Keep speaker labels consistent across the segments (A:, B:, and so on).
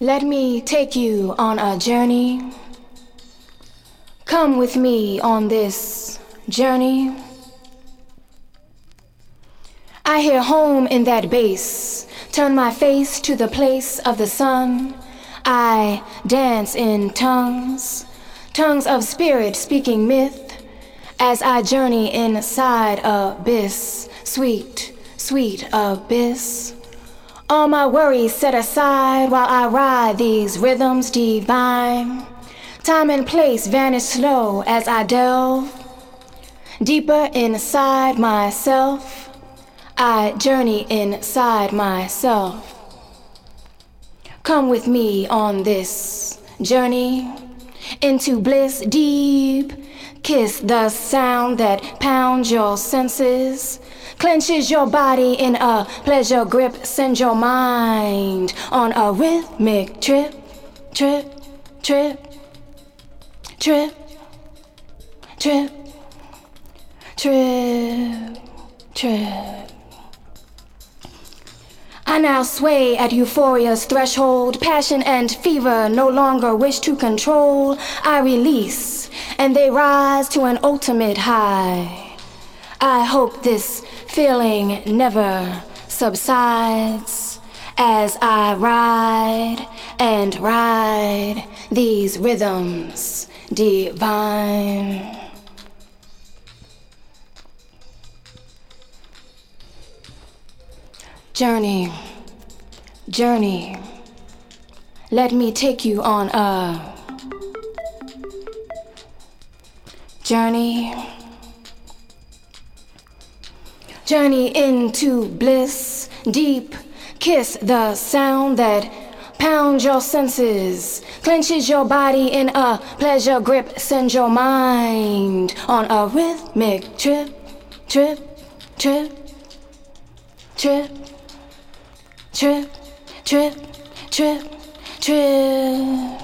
A: Let me take you on a journey. Come with me on this journey. I hear home in that bass. Turn my face to the place of the sun. I dance in tongues, tongues of spirit speaking myth, as I journey inside abyss, sweet, sweet abyss. All my worries set aside while I ride these rhythms divine. Time and place vanish slow as I delve deeper inside myself. I journey inside myself. Come with me on this journey into bliss deep. Kiss the sound that pounds your senses, clenches your body in a pleasure grip, send your mind on a rhythmic trip, trip, trip, trip, trip, trip, trip. I now sway at euphoria's threshold. Passion and fever no longer wish to control. I release, and they rise to an ultimate high. I hope this feeling never subsides as I ride and ride these rhythms divine. Journey, journey, let me take you on a journey. Journey into bliss, deep, kiss the sound that pounds your senses, clenches your body in a pleasure grip, sends your mind on a rhythmic trip, trip, trip, trip trip, trip, trip, trip,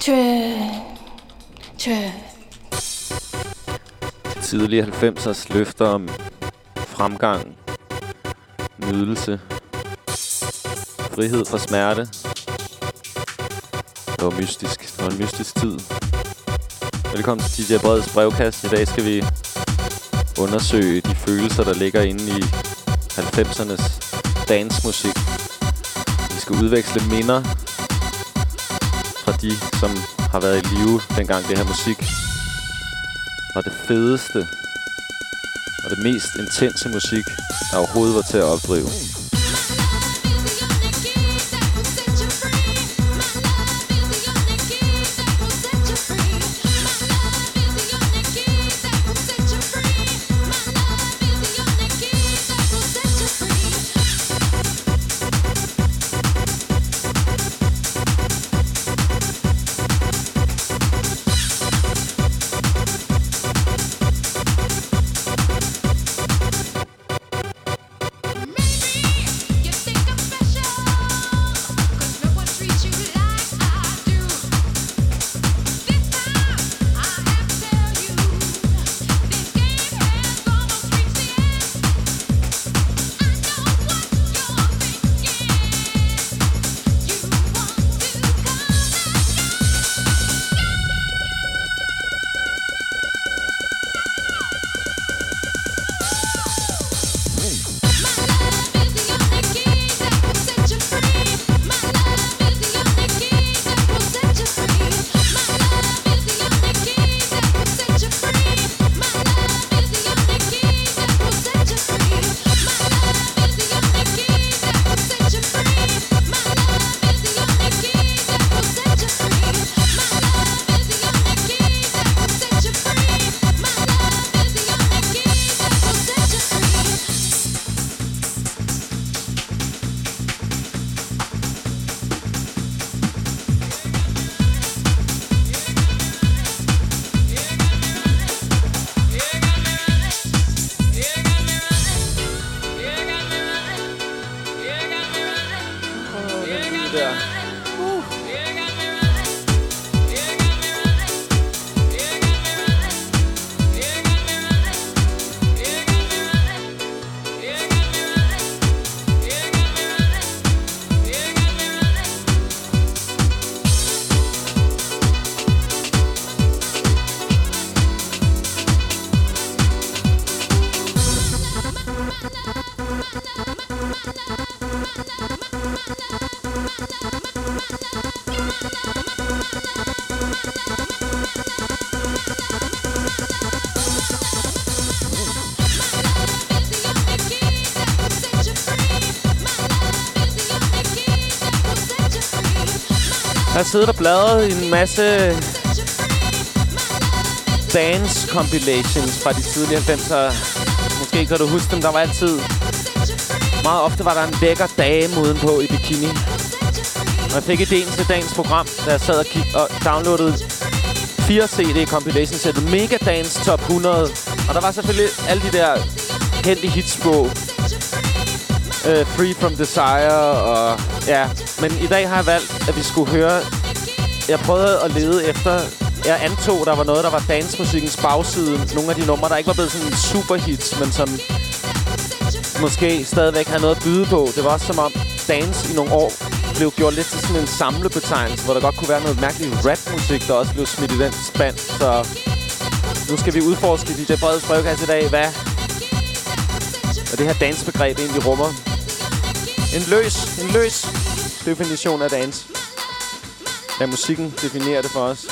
A: trip, trip.
B: Tidlige 90'ers løfter om fremgang, nydelse, frihed fra smerte. Det var mystisk. Det var en mystisk tid. Velkommen til DJ Breds brevkast. I dag skal vi undersøge de følelser, der ligger inde i 90'ernes dansmusik. Vi skal udveksle minder fra de, som har været i live dengang det her musik var det fedeste og det mest intense musik, der overhovedet var til at opdrive. Siddet og bladret i en masse dance compilations fra de tidlige 90'er. Måske kan du huske dem, der var altid... Meget ofte var der en lækker dame udenpå i bikini. Og jeg fik idéen til dagens program, da jeg sad og, kig og downloadede fire CD compilation sættet Mega Dance Top 100. Og der var selvfølgelig alle de der kendte hits på. Uh, Free From Desire og... Ja, men i dag har jeg valgt, at vi skulle høre... Jeg prøvede at lede efter... Jeg antog, der var noget, der var dansmusikkens bagside. Nogle af de numre, der ikke var blevet sådan superhits, men som måske stadigvæk havde noget at byde på. Det var også som om dance i nogle år blev gjort lidt til sådan en samlebetegnelse, hvor der godt kunne være noget mærkeligt rapmusik, der også blev smidt i den spand. Så nu skal vi udforske DJ Breds brevkasse i dag. Hvad, hvad det her dansbegreb egentlig rummer. En løs, en løs definition af dans. Ja, musikken definerer det for os.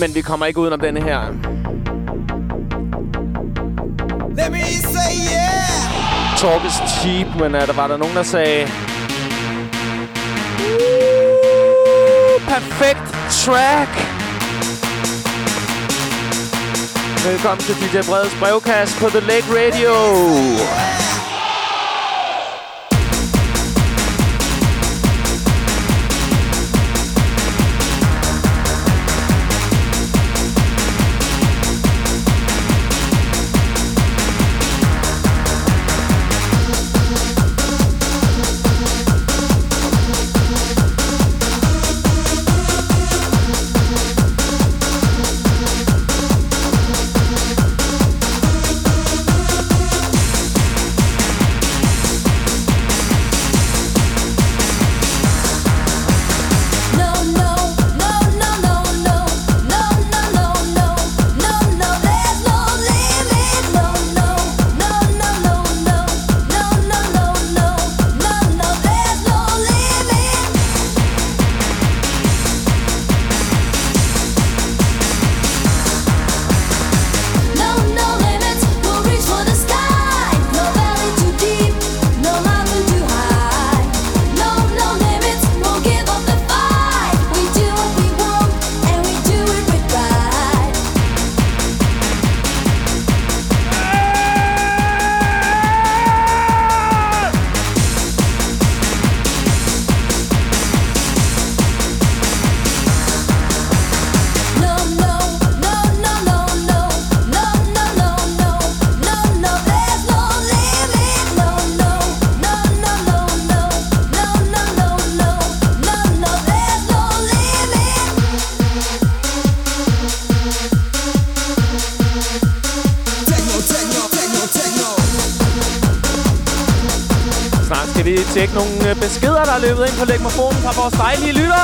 B: Men vi kommer ikke udenom denne her. Let me say yeah! Talk is cheap, men uh, der var der nogen, der sagde... perfekt track! Velkommen til DJ Breds brevkast på The Lake Radio. tjekke fra vores dejlige lytter.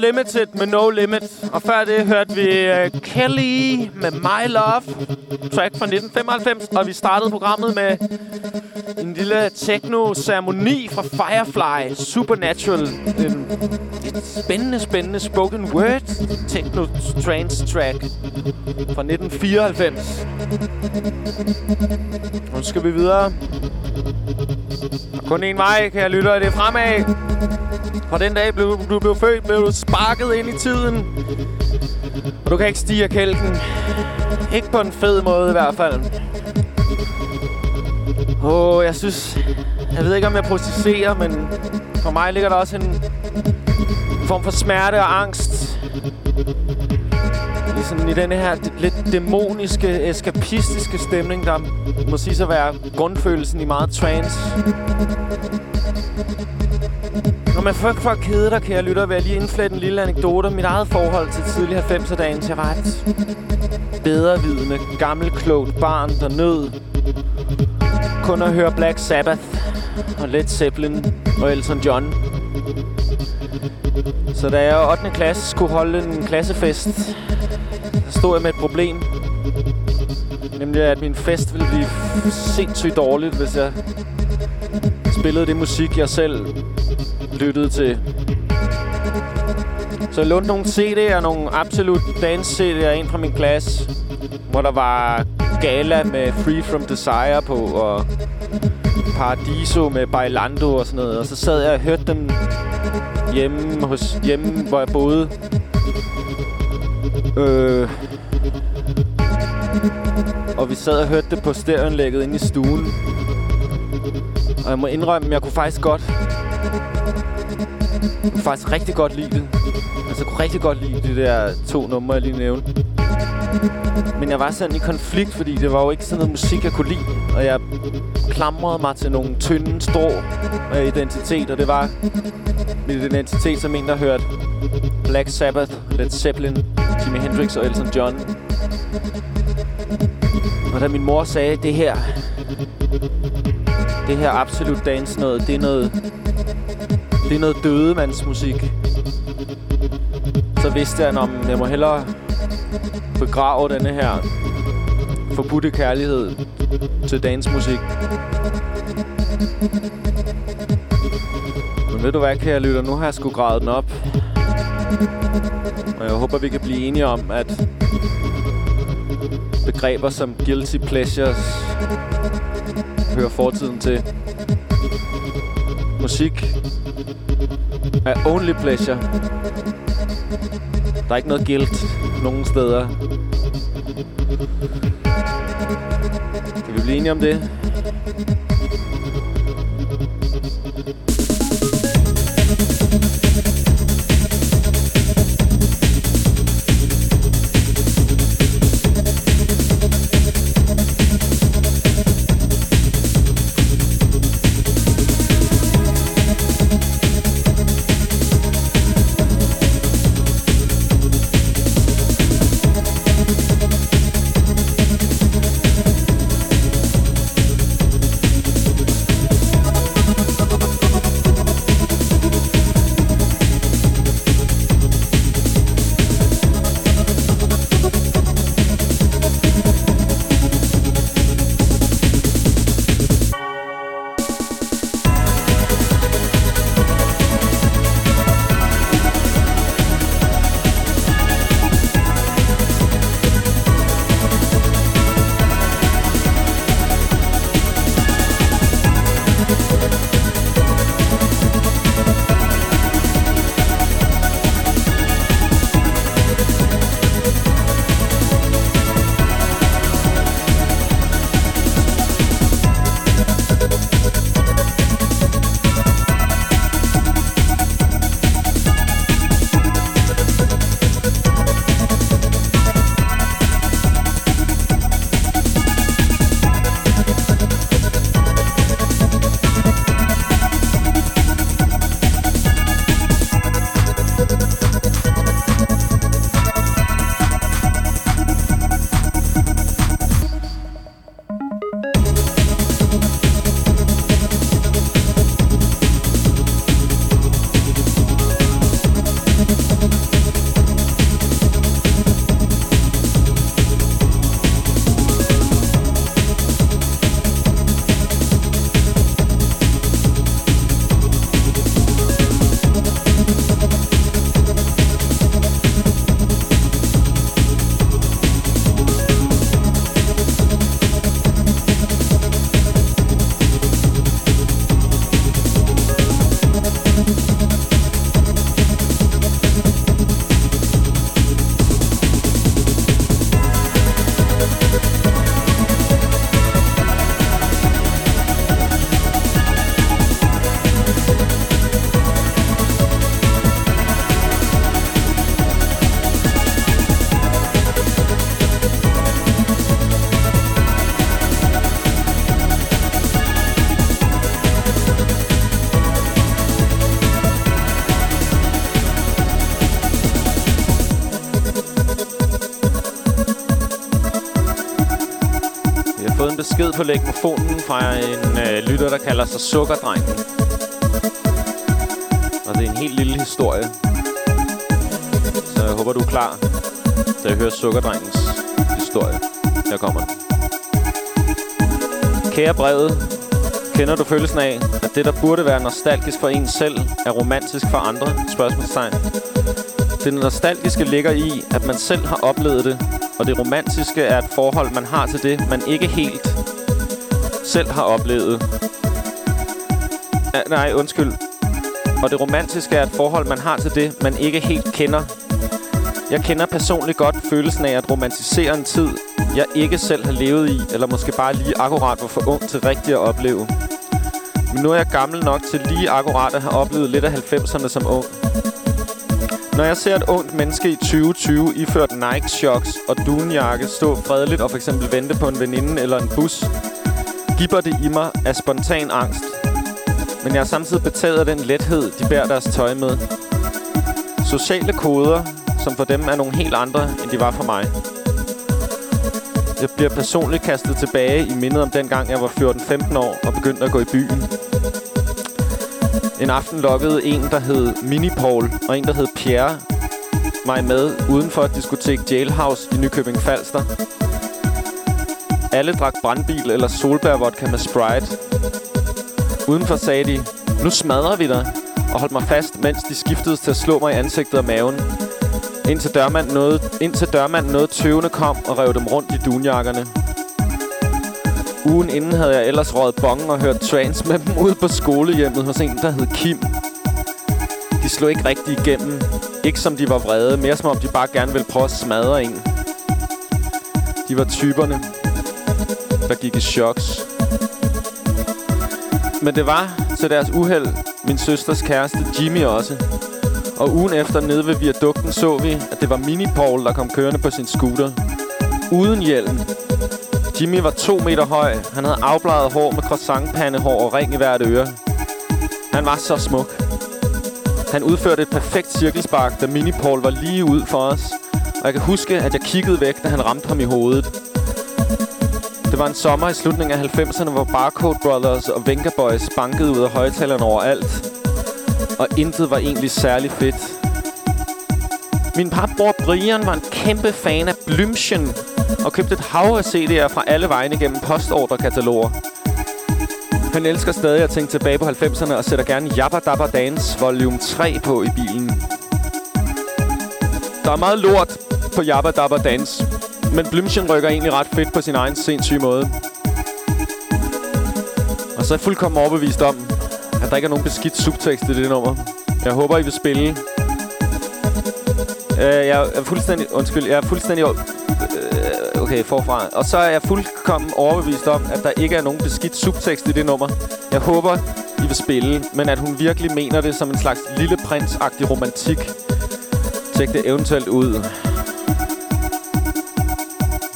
B: Limited Unlimited med No Limit. Og før det hørte vi uh, Kelly med My Love. Track fra 1995. Og vi startede programmet med en lille techno-ceremoni fra Firefly. Supernatural. En, et spændende, spændende spoken word techno-trance track fra 1994. Nu skal vi videre kun en vej, kan jeg lytte, det er fremad. Fra den dag, blev, du blev født, blev du sparket ind i tiden. Og du kan ikke stige af kælken. Ikke på en fed måde i hvert fald. Åh, oh, jeg synes... Jeg ved ikke, om jeg processerer, men for mig ligger der også en form for smerte og angst. Sådan, i denne her lidt dæmoniske, eskapistiske stemning, der må sige sig være grundfølelsen i meget trance. Når man frygt for at kede dig, kan jeg lytte, vil jeg lige indflætte en lille anekdote. Mit eget forhold til tidlig 90'er-dagen, til var Bedrevidende, gammel, klogt barn, der nød kun at høre Black Sabbath og Led Zeppelin og Elton John. Så da jeg i 8. klasse skulle holde en klassefest, så stod jeg med et problem. Nemlig, at min fest ville blive sindssygt dårligt, hvis jeg spillede det musik, jeg selv lyttede til. Så jeg lånte nogle CD'er, nogle absolut Dance CD'er ind fra min klasse, hvor der var Gala med Free From Desire på, og Paradiso med Bailando og sådan noget. Og så sad jeg og hørte dem hjemme, hos, hjemme hvor jeg boede. Øh, og vi sad og hørte det på stereoanlægget inde i stuen. Og jeg må indrømme, at jeg kunne faktisk godt jeg kunne faktisk rigtig godt lide det. Altså, jeg kunne rigtig godt lide de der to numre, jeg lige nævnte. Men jeg var sådan i konflikt, fordi det var jo ikke sådan noget musik, jeg kunne lide. Og jeg klamrede mig til nogle tynde strå af øh, identitet, og det var min identitet som en, der hørte Black Sabbath, Led Zeppelin, Jimi Hendrix og Elton John. Og da min mor sagde, det her, det her absolut dance noget, det er noget, det er noget dødemandsmusik. Så vidste jeg, om jeg må hellere begrave denne her forbudte kærlighed til dansmusik. Men ved du hvad, kære lytter? Nu har jeg sgu gravet den op. Og jeg håber, vi kan blive enige om, at begreber som guilty pleasures hører fortiden til. Musik er only pleasure. Der er ikke noget guilt nogen steder. Kan vi blive enige om det? Besked på lægmofonen fra en øh, lytter, der kalder sig Sukkerdrengen. Og det er en helt lille historie. Så jeg håber, du er klar, til at hører Sukkerdrengens historie. Her kommer den. Kære brevet, kender du følelsen af, at det, der burde være nostalgisk for en selv, er romantisk for andre? Spørgsmålstegn. Det nostalgiske ligger i, at man selv har oplevet det, og det romantiske er et forhold, man har til det, man ikke helt selv har oplevet. Ja, nej, undskyld. Og det romantiske er et forhold, man har til det, man ikke helt kender. Jeg kender personligt godt følelsen af at romantisere en tid, jeg ikke selv har levet i, eller måske bare lige akkurat var for ung til rigtigt at opleve. Men nu er jeg gammel nok til lige akkurat at have oplevet lidt af 90'erne som ung. Når jeg ser et ungt menneske i 2020 iført Nike Shocks og dunjakke stå fredeligt og for eksempel vente på en veninde eller en bus, giver det i mig af spontan angst. Men jeg er samtidig betaget af den lethed, de bærer deres tøj med. Sociale koder, som for dem er nogle helt andre, end de var for mig. Jeg bliver personligt kastet tilbage i mindet om dengang jeg var 14-15 år og begyndte at gå i byen. En aften lokkede en, der hed Mini Paul, og en, der hed Pierre, mig med uden for et diskotek Jailhouse i Nykøbing Falster. Alle drak brandbil eller solbærvodka med Sprite. Udenfor sagde de, nu smadrer vi dig, og holdt mig fast, mens de skiftede til at slå mig i ansigtet og maven. Indtil dørmanden nåede, indtil dørmanden nåede tøvende kom og rev dem rundt i dunjakkerne. Ugen inden havde jeg ellers røget bongen og hørt trance med dem ude på skolehjemmet hos en, der hed Kim. De slog ikke rigtig igennem. Ikke som de var vrede, mere som om de bare gerne ville prøve at smadre en. De var typerne, der gik i choks. Men det var til deres uheld min søsters kæreste Jimmy også. Og ugen efter nede ved viadukten så vi, at det var Mini-Paul, der kom kørende på sin scooter. Uden hjelm. Jimmy var to meter høj. Han havde afbladet hår med croissantpandehår og ring i hvert øre. Han var så smuk. Han udførte et perfekt cirkelspark, da Mini-Paul var lige ud for os. Og jeg kan huske, at jeg kiggede væk, da han ramte ham i hovedet. Var en sommer i slutningen af 90'erne, hvor Barcode Brothers og Venga Boys bankede ud af højtalerne overalt og intet var egentlig særlig fedt. Min papbror Brian var en kæmpe fan af Blümchen og købte et hav af CD'er fra alle vegne gennem postordrekataloger. Han elsker stadig at tænke tilbage på 90'erne og sætter gerne Jabba Dabba Dance volume 3 på i bilen. Der er meget lort på Jabba Dabba Dance, men Blümchen rykker egentlig ret fedt på sin egen sindssyge måde. Og så er jeg fuldkommen overbevist om, at der ikke er nogen beskidt subtekst i det nummer. Jeg håber, I vil spille. Øh, jeg er fuldstændig... Undskyld, jeg er fuldstændig... Øh, okay, forfra. Og så er jeg fuldkommen overbevist om, at der ikke er nogen beskidt subtekst i det nummer. Jeg håber, I vil spille, men at hun virkelig mener det som en slags lille prinsagtig romantik. Tjek det eventuelt ud.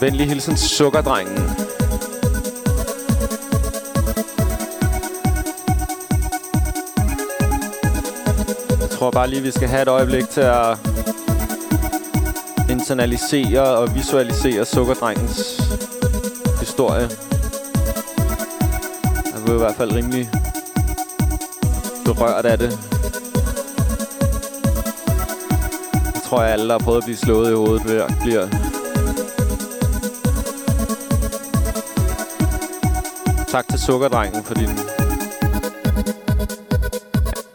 B: Venlig hilsen, sukkerdrengen. tror bare lige, vi skal have et øjeblik til at internalisere og visualisere sukkerdrengens historie. Jeg var i hvert fald rimelig berørt af det. Jeg tror, jeg alle, der har prøvet at blive slået i hovedet bliver Sukkerdrengen for din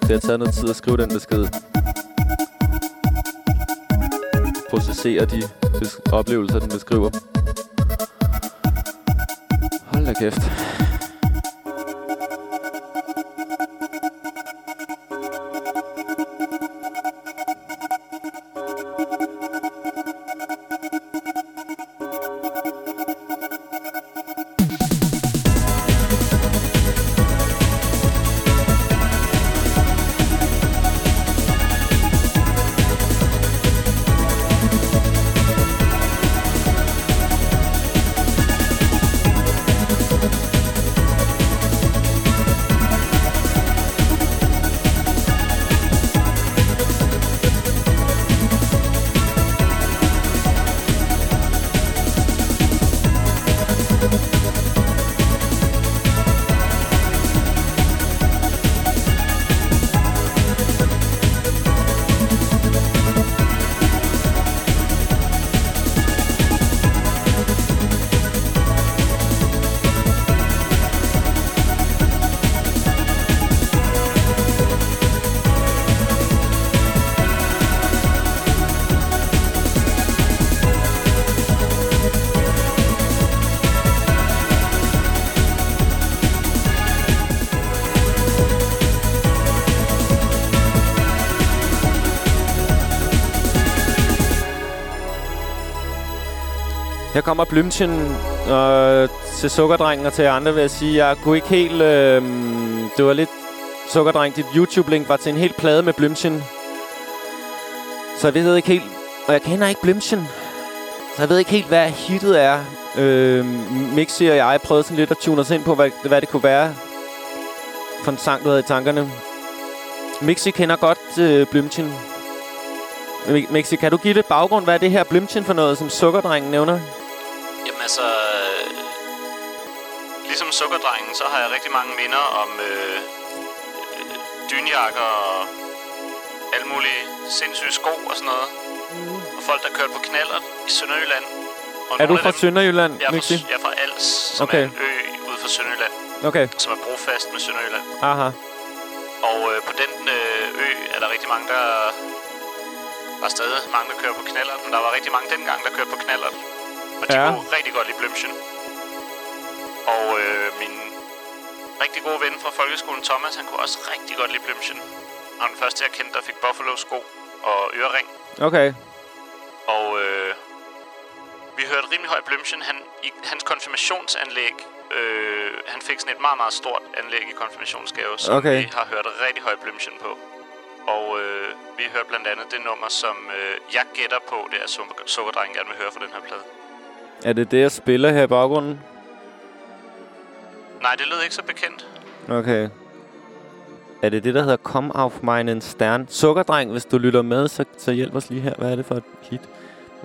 B: det har taget noget tid at skrive den besked. Processere de oplevelser, den beskriver. Hold da kæft. Her kommer Blümchen øh, til Sukkerdrengen og til andre vil jeg sige, jeg kunne ikke helt... Øh, det var lidt... Sukkerdreng, dit YouTube-link var til en helt plade med Blümchen. Så jeg ved ikke helt... Og jeg kender ikke Blümchen. Så jeg ved ikke helt, hvad hittet er. Øh, Mixi og jeg prøvede sådan lidt at tune os ind på, hvad, hvad det kunne være for en sang, du havde i tankerne. Mixi kender godt øh, Blümchen. Mixi, kan du give lidt baggrund? Hvad er det her Blümchen for noget, som Sukkerdrengen nævner?
C: Jamen altså... Øh, ligesom Sukkerdrengen, så har jeg rigtig mange minder om øh, dynjakker og alle mulige sindssyge sko og sådan noget. Mm. Og folk, der kørte på knaller i Sønderjylland.
B: Og er du fra dem, Sønderjylland,
C: jeg er fra, jeg er fra Als, som okay. er en ø ude for Sønderjylland.
B: Okay.
C: Som er brofast med Sønderjylland.
B: Aha.
C: Og øh, på den øh, ø er der rigtig mange, der... var stadig mange, der kører på knaller, men der var rigtig mange dengang, der kørte på knaller. Og de ja. kunne rigtig godt lide Blümchen. Og øh, min rigtig gode ven fra folkeskolen, Thomas, han kunne også rigtig godt lide Blümchen. Han var den første, jeg kendte, der fik Buffalo-sko og ørering.
B: Okay.
C: Og øh, vi hørte rimelig højt Blümchen. Han, I hans konfirmationsanlæg, øh, han fik sådan et meget, meget stort anlæg i konfirmationsgave, som okay. vi har hørt rigtig højt Blümchen på. Og øh, vi hørte blandt andet det nummer, som øh, jeg gætter på, det er Sukkerdrengen gerne vil høre fra den her plade.
B: Er det det, jeg spiller her i baggrunden?
C: Nej, det lød ikke så bekendt.
B: Okay. Er det det, der hedder Kom auf meinen Stern? Sukkerdreng, hvis du lytter med, så, så hjælp os lige her. Hvad er det for et hit?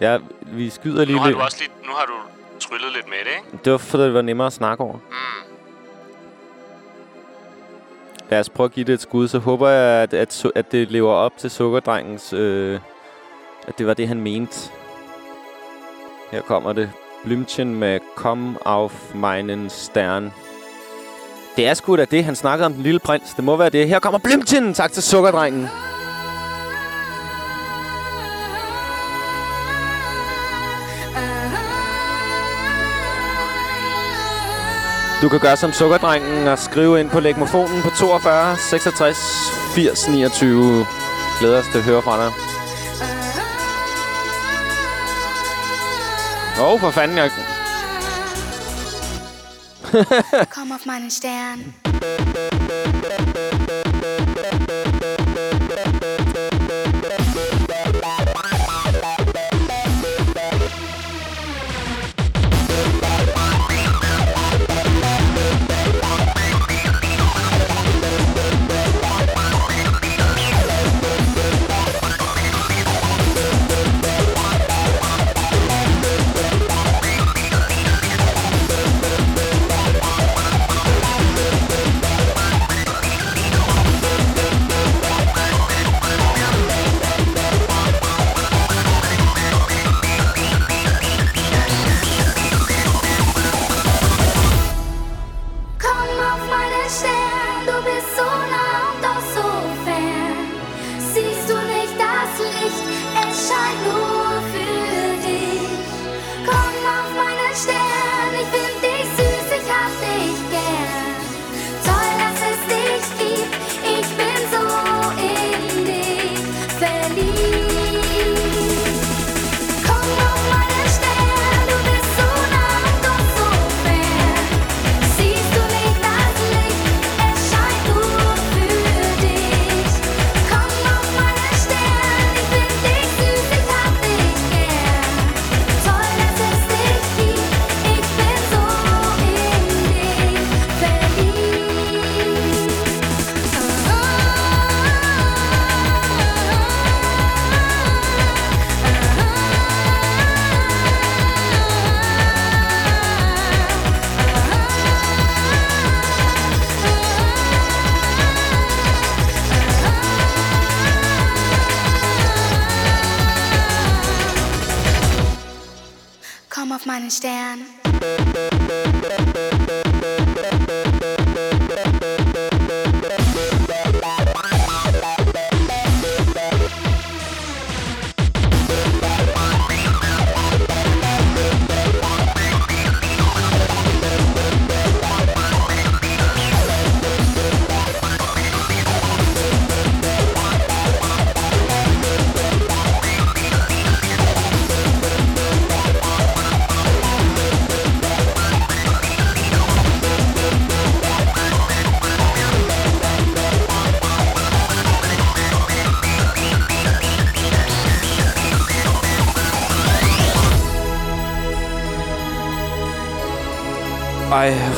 B: Ja, vi skyder lige
C: nu har lidt. Du også lige, nu har du tryllet lidt med det, ikke?
B: Det var, fordi det var nemmere at snakke over. Mm. Lad os prøve at give det et skud, så håber jeg, at, at, at det lever op til Sukkerdrengens... Øh, at det var det, han mente. Her kommer det. Blümchen med Kom auf meinen Stern. Det er sgu da det, han snakkede om den lille prins. Det må være det. Her kommer Blümchen. Tak til Sukkerdrengen. Du kan gøre som Sukkerdrengen og skrive ind på legmofonen på 42 66 80 29. Glæder os til at høre fra dig. Åh, oh, for fanden, jeg... Kom op, meinen Stern. Ej,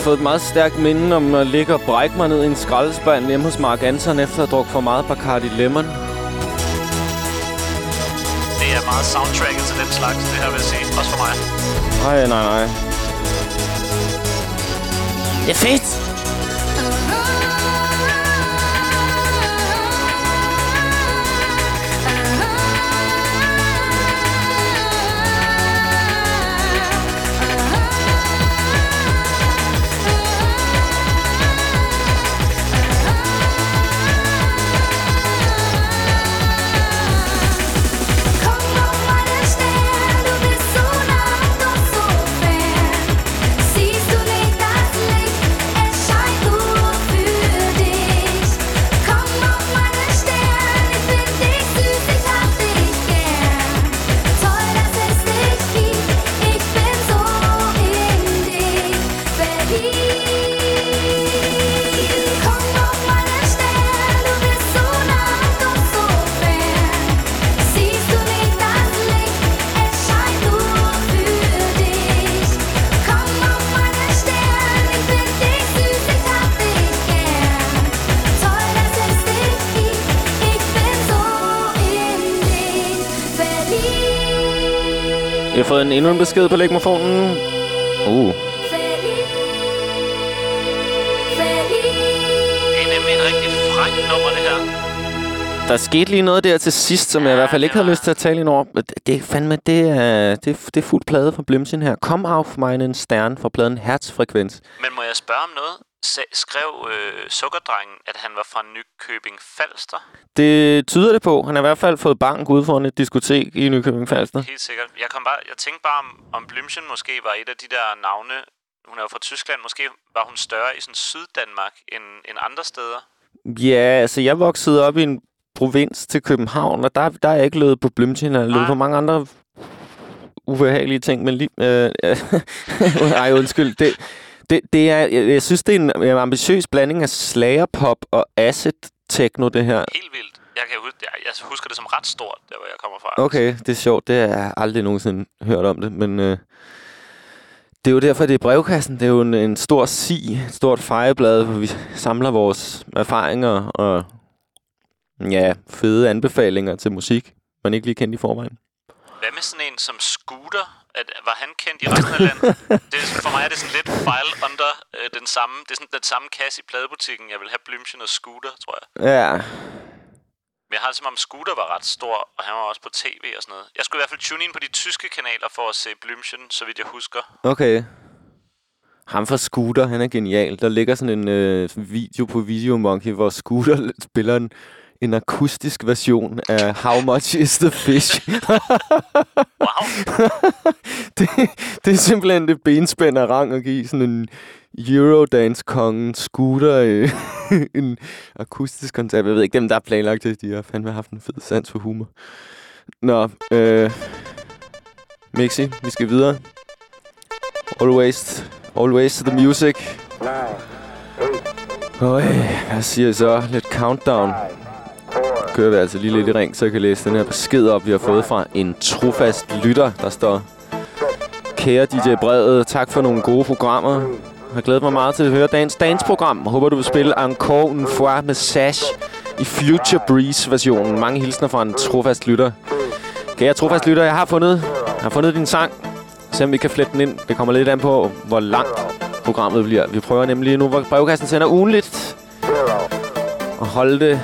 B: fået et meget stærkt minde om at ligge og brække mig ned i en skraldespand hjemme hos Mark Anton efter at have drukket for meget Bacardi Lemon. Det
C: er meget soundtracket til den slags, det her vil jeg sige. Også for mig.
B: Nej, nej, nej.
D: Det er fedt!
B: En, endnu en besked på lægmofonen. Uh.
C: Det er nemlig et rigtig frækt nummer, det her.
B: Der skete lige noget der til sidst, som ja, jeg i hvert fald ikke havde lyst til at tale ind over. Det er fandme, det er, det, er, det er fuld plade fra Blimsen her. Kom auf meinen Stern fra pladen Herzfrekvens.
C: Men må jeg spørge om noget? Skrev øh, Sukkerdrengen, at han var fra Nykøbing Falster?
B: Det tyder det på. Han har i hvert fald fået bank ude foran et diskotek i Nykøbing Falster.
C: Helt sikkert. Jeg, kom bare, jeg tænkte bare, om, om Blümchen måske var et af de der navne. Hun er jo fra Tyskland. Måske var hun større i sådan Syddanmark end, end andre steder.
B: Ja, altså jeg voksede op i en provins til København, og der, der er jeg ikke løbet på Blümchen. Jeg løbet på mange andre ubehagelige ting, men lige... Øh, ej, undskyld. Det, det, det er, jeg, jeg synes, det er en, en ambitiøs blanding af slagerpop og acid techno, det her.
C: Helt vildt. Jeg, kan huske, jeg, jeg husker det som ret stort, der hvor jeg kommer fra.
B: Okay, det er sjovt. Det har jeg aldrig nogensinde hørt om det, men... Øh, det er jo derfor, det er brevkassen. Det er jo en, en stor si, et stort fejreblad, hvor vi samler vores erfaringer og ja, fede anbefalinger til musik, man ikke lige kendte i forvejen.
C: Hvad med sådan en som Scooter? At, var han kendt i resten af landet? det, for mig er det sådan lidt file under øh, den samme, det er sådan den samme kasse i pladebutikken. Jeg vil have Blümchen og Scooter, tror jeg.
B: Ja.
C: Men jeg har det som om Scooter var ret stor, og han var også på tv og sådan noget. Jeg skulle i hvert fald tune ind på de tyske kanaler for at se Blümchen, så vidt jeg husker.
B: Okay. Ham fra Scooter, han er genial. Der ligger sådan en øh, video på Video Monkey, hvor Scooter spiller en en akustisk version af How Much Is The Fish.
C: wow.
B: det, det er simpelthen det benspænd af rang at give sådan en Eurodance-kongen scooter øh, en akustisk koncert. Jeg ved ikke, dem der er planlagt det, de har fandme haft en fed sans for humor. Nå, øh, Mixi, vi skal videre. Always, always to the music. Øj, hvad siger jeg så? Lidt countdown kører vi altså lige lidt i ring, så jeg kan læse den her besked op, vi har fået fra en trofast lytter, der står... Kære DJ Brevet, tak for nogle gode programmer. Jeg har glædet mig meget til at høre dagens dansprogram. Håber, du vil spille Encore une fois med Sash i Future Breeze-versionen. Mange hilsner fra en trofast lytter. Kære trofast lytter, jeg har fundet, jeg har fundet din sang. Se om vi kan flette den ind. Det kommer lidt an på, hvor langt programmet bliver. Vi prøver nemlig nu, hvor brevkassen sender ugenligt. Og holde det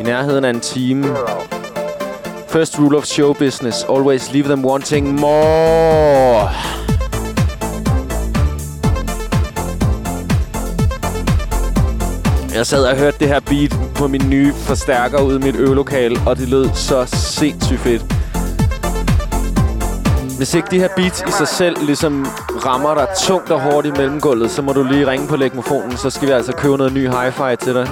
B: i nærheden af en time. First rule of show business. Always leave them wanting more. Jeg sad og hørte det her beat på min nye forstærker ude i mit øvelokal, og det lød så sindssygt fedt. Hvis ikke de her beats i sig selv ligesom rammer dig tungt og hårdt i mellemgulvet, så må du lige ringe på legmofonen, så skal vi altså købe noget ny hi-fi til dig.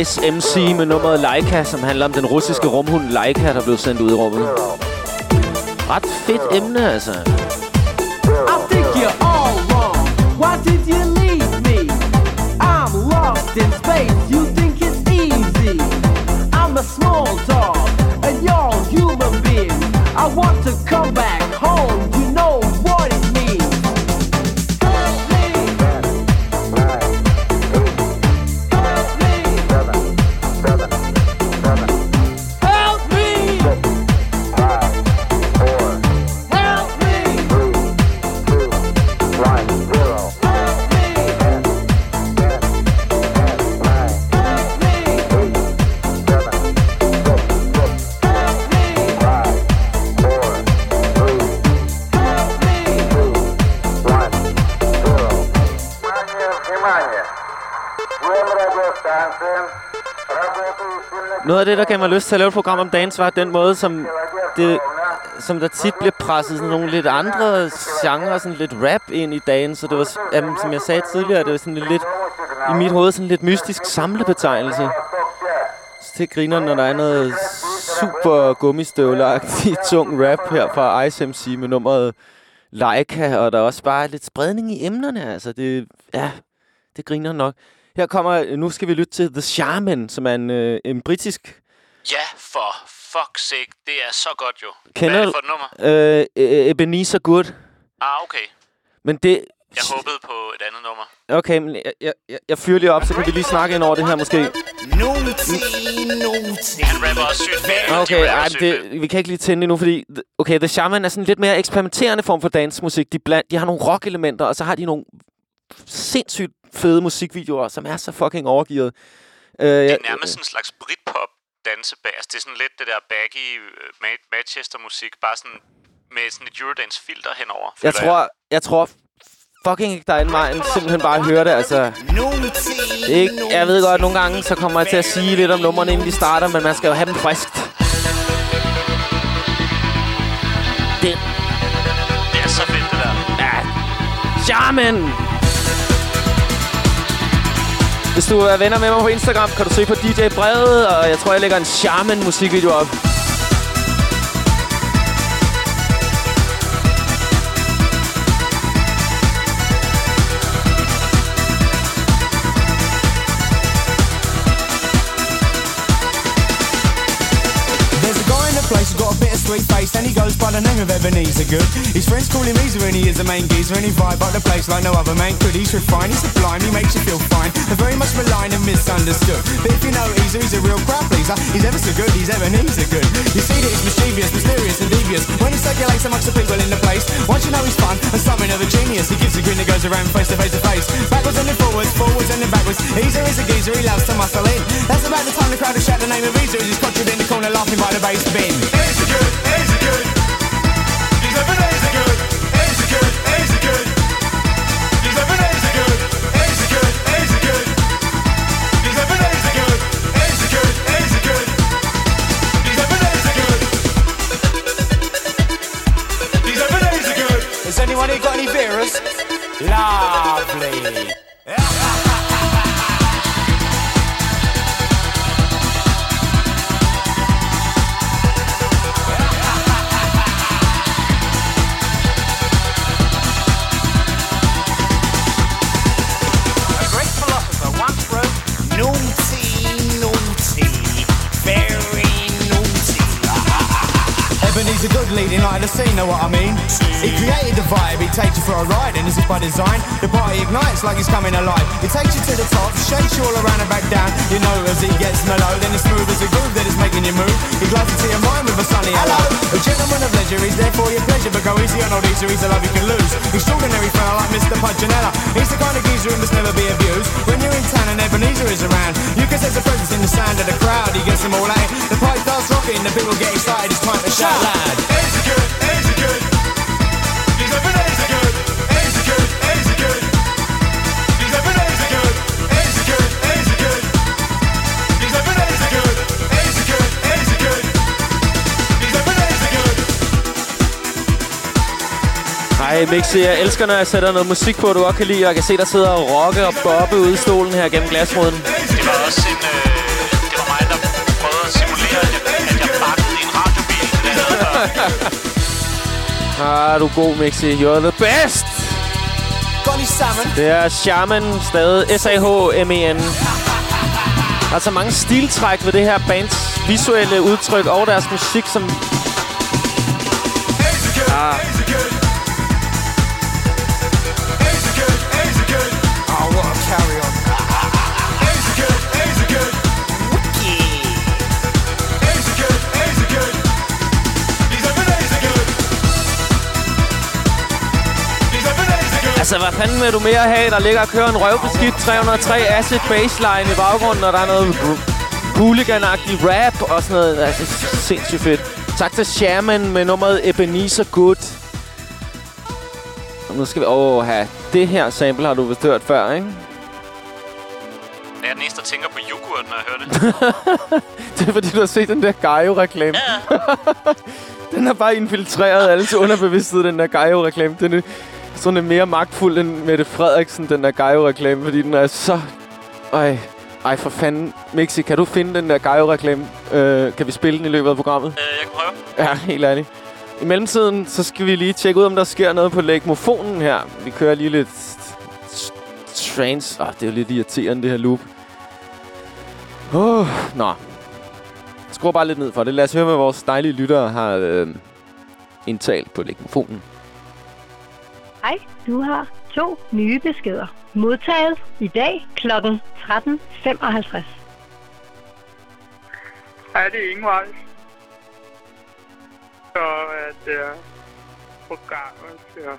B: Ice MC med nummeret Laika, som handler om den russiske rumhund Laika, der blev sendt ud i rummet. Ret fedt emne, altså.
D: I think you're all wrong. Why did you leave me? I'm lost in space. You think it's easy? I'm a small dog, and you're a human being. I want to come back
B: af det, der gav mig lyst til at lave et program om dagens var den måde, som, det, som der tit bliver presset sådan nogle lidt andre genrer, sådan lidt rap ind i dagen. Så det var, jamen, som jeg sagde tidligere, det var sådan lidt, i mit hoved sådan lidt mystisk samlebetegnelse. Så det griner, når der er noget super gummistøvleagtigt tung rap her fra Ice MC med nummeret Leica, og der er også bare lidt spredning i emnerne, altså det, ja, det griner nok. Her kommer, nu skal vi lytte til The Shaman, som er en, øh, en britisk
C: Ja, for fuck's sake. Det er så godt jo.
B: Kender
C: Hvad er det for et nummer?
B: øh, Ebenezer Good.
C: Ah, okay.
B: Men det...
C: Jeg håbede på et andet nummer.
B: Okay, men jeg, jeg, jeg, jeg fyrer lige op, så kan vi lige snakke ind over det her måske.
C: Han rapper også sygt fedt. de
B: Okay,
C: rapper
B: ej, det, vi kan ikke lige tænde det nu, fordi... Okay, The Shaman er sådan en lidt mere eksperimenterende form for dancemusik. De, bland, de har nogle rock-elementer, og så har de nogle sindssygt fede musikvideoer, som er så fucking overgivet. Uh,
C: Det er nærmest en slags Britpop dansebag. Altså, det er sådan lidt det der baggy øh, Ma- Manchester-musik, bare sådan med sådan et Eurodance-filter henover.
B: Jeg tror, jeg tror fucking ikke, der er en end simpelthen bare høre det. Altså, ikke, jeg ved godt, at nogle gange så kommer jeg til at sige lidt om numrene, inden de starter, men man skal jo have dem friskt. Det
C: Det er så fedt, det der.
B: er Shaman! Hvis du er venner med mig på Instagram, kan du søge på DJ Brede, og jeg tror, jeg lægger en Shaman musikvideo op.
E: sweet face and he goes by the name of Ebenezer Good. His friends call him Easer and he is the main geezer and he vibe up the place like no other man could. He's refined, he's sublime, he makes you feel fine. They're very much maligned and misunderstood. But if you know Easer, he's a real crowd pleaser. He's ever so good, he's Ebenezer Good. You see that he's mischievous, mysterious and devious. When he circulates amongst the people in the place, once you know he's fun and something of a genius, he gives a grin that goes around face to face to face. Backwards and then forwards, forwards and then backwards. Easer is a geezer, he loves to muscle in. That's about the time the crowd will shout the name of Easer as he's conjured in the corner laughing by the bass bin. Easer good, is anyone got any beers? Lovely. The scene, know what I mean? He created the vibe, he takes you for a ride, and this is by design. The party ignites like it's coming alive. He takes you to the top, shakes you all around and back down. You know as he gets mellow, then it's smooth as a groove that is making you move. He glides into your mind with a sunny hello. A gentleman of leisure, he's there for your pleasure, but go easy on old Easter, he's a love you can lose. Extraordinary fella like Mr. Punchinella. He's the kind of geezer who must never be abused. When you're in town and Ebenezer is around, you can sense a presence in the sound of the crowd. He gets them all out. The pipe starts rocking, the people get excited. It's time to shout loud. Easy
B: Hej Mixi, jeg elsker, når jeg sætter noget musik på, du også kan lide, og jeg kan se, der sidder og rocke og bobbe ude i stolen her gennem glasruden.
C: Det var også en... Øh
B: Ah, du er god, Mixi. You're the best!
E: Godt lige sammen.
B: Det er Shaman, stadig S-A-H-M-E-N. Der er så mange stiltræk ved det her bands visuelle udtryk og deres musik, som... Ah, altså, hvad fanden vil du mere have? Der ligger og kører en røvbeskidt 303 acid bassline i baggrunden, og der er noget hooligan-agtig rap og sådan noget. Altså, sindssygt fedt. Tak til Shaman med nummeret Ebenezer Good. Nu skal vi... Åh, have det her sample har du vist hørt før, ikke?
C: Jeg er den eneste, der tænker på yoghurt, når jeg hører det.
B: Det er fordi, du har set den der Gaio-reklame.
C: Ja.
B: Den har bare infiltreret alles underbevidsthed, den der Gaio-reklame. Den sådan en mere magtfuld end Mette Frederiksen, den der Gaio-reklame, fordi den er så... Ej, ej for fanden. Mixi, kan du finde den der Gaio-reklame? Øh, kan vi spille den i løbet af programmet?
C: Øh, jeg kan prøve.
B: Ja, helt ærligt. I mellemtiden, så skal vi lige tjekke ud, om der sker noget på lægmofonen her. Vi kører lige lidt... Trance. Ah, det er jo lidt irriterende, det her loop. Oh, nå. Skru bare lidt ned for det. Lad os høre, hvad vores dejlige lyttere har øh, indtalt på lægmofonen.
F: Hej, du har to nye beskeder. Modtaget i dag kl. 13.55.
G: Hej, det er Ingvej. Så øh, at uh, programmet skal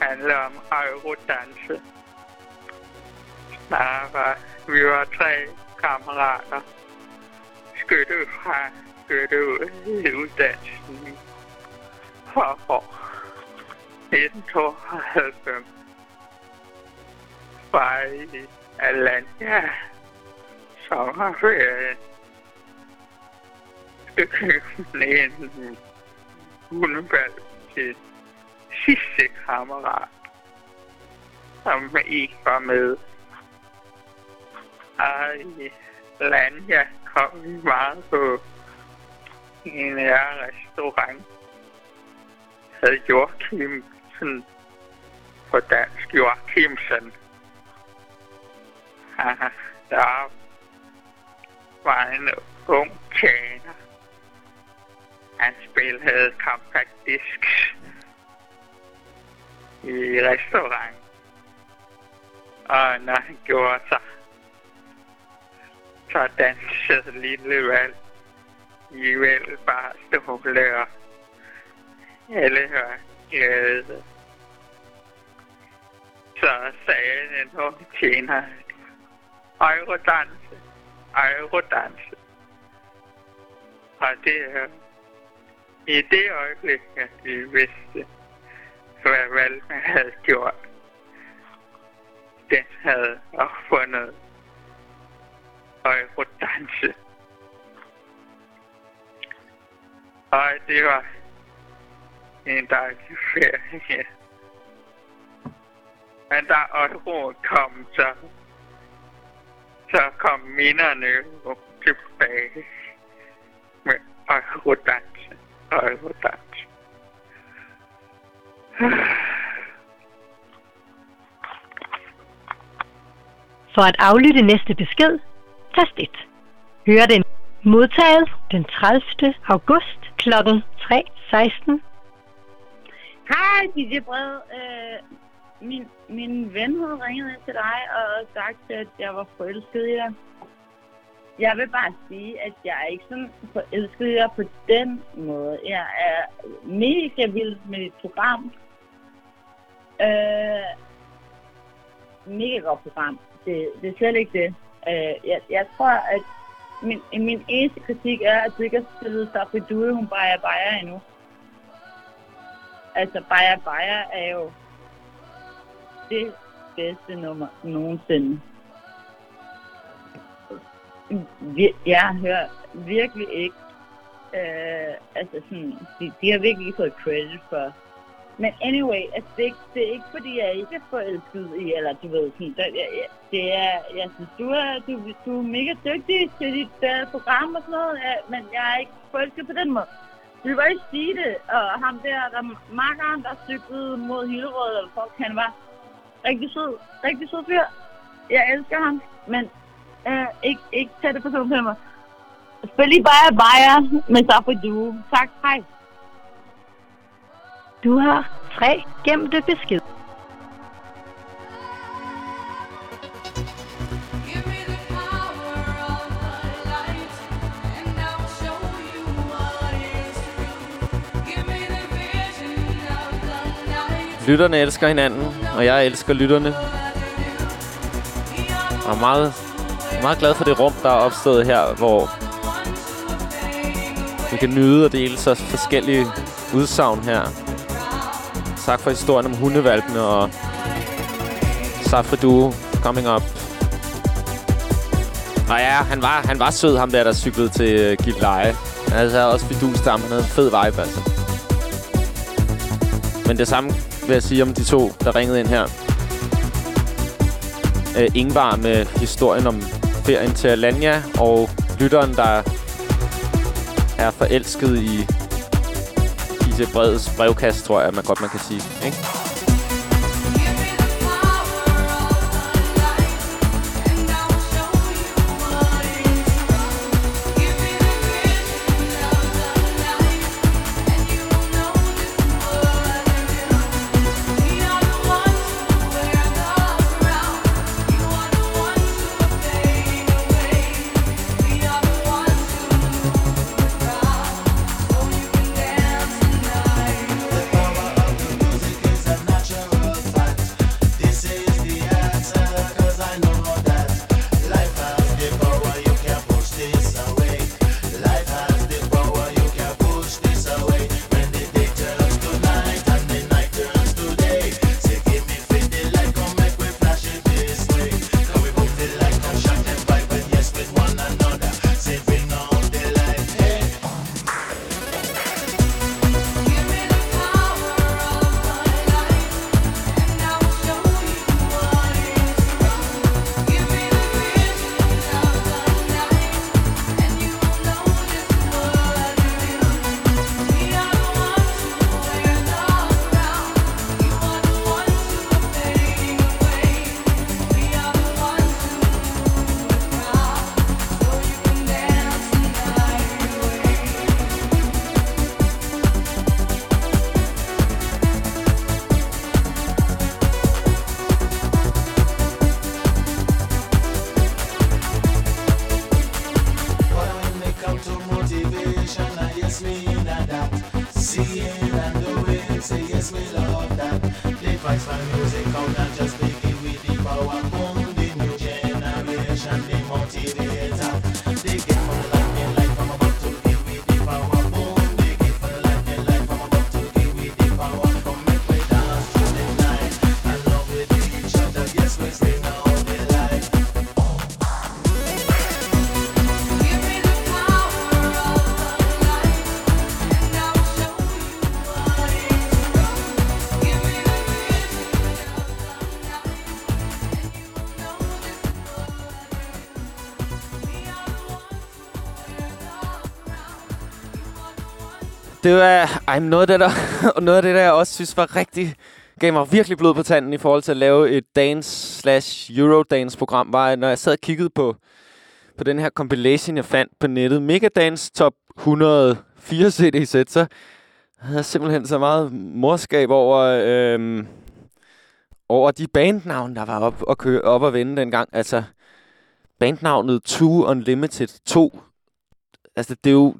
G: handler om aerodanse. Der var, vi var tre kammerater. Skytte fra skytte ud i uddannelsen for år 1992 var i Alanya sommerferie. Det købte en hundevalg til sidste kammerat, som ikke var med. Og i Alanya kom vi meget på en restaurant. Havde Hed Hansen på dansk Joachimsen. Der var en ung tjener. Han spillede compact discs i restaurant. Og når han gjorde sig, så dansede lille valg i vel bare stole og alle hørte glade. Så sagde den unge tjener, Eurodanse, Eurodanse. Og det er i det øjeblik, at vi vidste, hvad Valme havde gjort. Den havde opfundet Eurodanse. Og det var en dejlig ferie. Men der da euroen kom, så, så kom minderne jo tilbage med eurodans. Eurodans.
F: For at aflytte næste besked, tast 1. Hør den modtaget den 30. august kl. 3.16.
H: Hej, DJ Bred. Øh, min, min ven havde ringet ind til dig og sagt, at jeg var forelsket i dig. Jeg vil bare sige, at jeg er ikke sådan forelsket i dig på den måde. Jeg er mega vild med dit program. Øh, mega godt program. Det, det er slet ikke det. Øh, jeg, jeg tror, at min, min eneste kritik er, at du ikke har spillet Safri Due, hun bare er bare endnu. Altså, Baja Baja er jo det bedste nummer nogensinde. Vi- Jeg hører virkelig ikke, øh, altså sådan, de, de har virkelig ikke fået credit for, Men anyway, altså, det, er, ikke- det er ikke fordi, jeg ikke er forelsket i, eller du ved, sådan, det, jeg, jeg, det er, jeg synes, du er, du, du er mega dygtig til dit uh, program og sådan noget, ja, men jeg er ikke forelsket på den måde. Jeg var bare ikke sige det, og ham der, der makkeren, der cyklede mod Hillerød, eller folk, han var rigtig sød, rigtig sød fyr. Jeg elsker ham, men øh, ikke, ikke tage det personligt til mig. Spil lige bare Bayer med Safri Duo. Tak, hej.
F: Du har tre gemte beskeder.
B: Lytterne elsker hinanden, og jeg elsker lytterne. Og er meget, meget glad for det rum, der er opstået her, hvor vi kan nyde og dele så forskellige udsagn her. Tak for historien om hundevalpene og Safri Duo coming up. Og ja, han var, han var sød, ham der, der cyklede til øh, uh, Gildleje. Altså, også fidus ham. Han havde en fed vibe, altså. Men det samme vil jeg sige om de to, der ringede ind her. Øh, Ingvar med historien om ferien til Alanya, og lytteren, der er forelsket i DJ Breds brevkast, tror jeg, man godt man kan sige. Ikke? Det var ej, noget, af det, der, og noget af det, der jeg også synes var rigtig... gav mig virkelig blod på tanden i forhold til at lave et dance slash Eurodance-program, var, når jeg sad og kiggede på, på den her compilation, jeg fandt på nettet, Megadance Top 104 CD-sæt, så havde jeg simpelthen så meget morskab over, øhm, over de bandnavne, der var op og, køre, op og vende dengang. Altså, bandnavnet Two Unlimited 2. Altså, det er jo,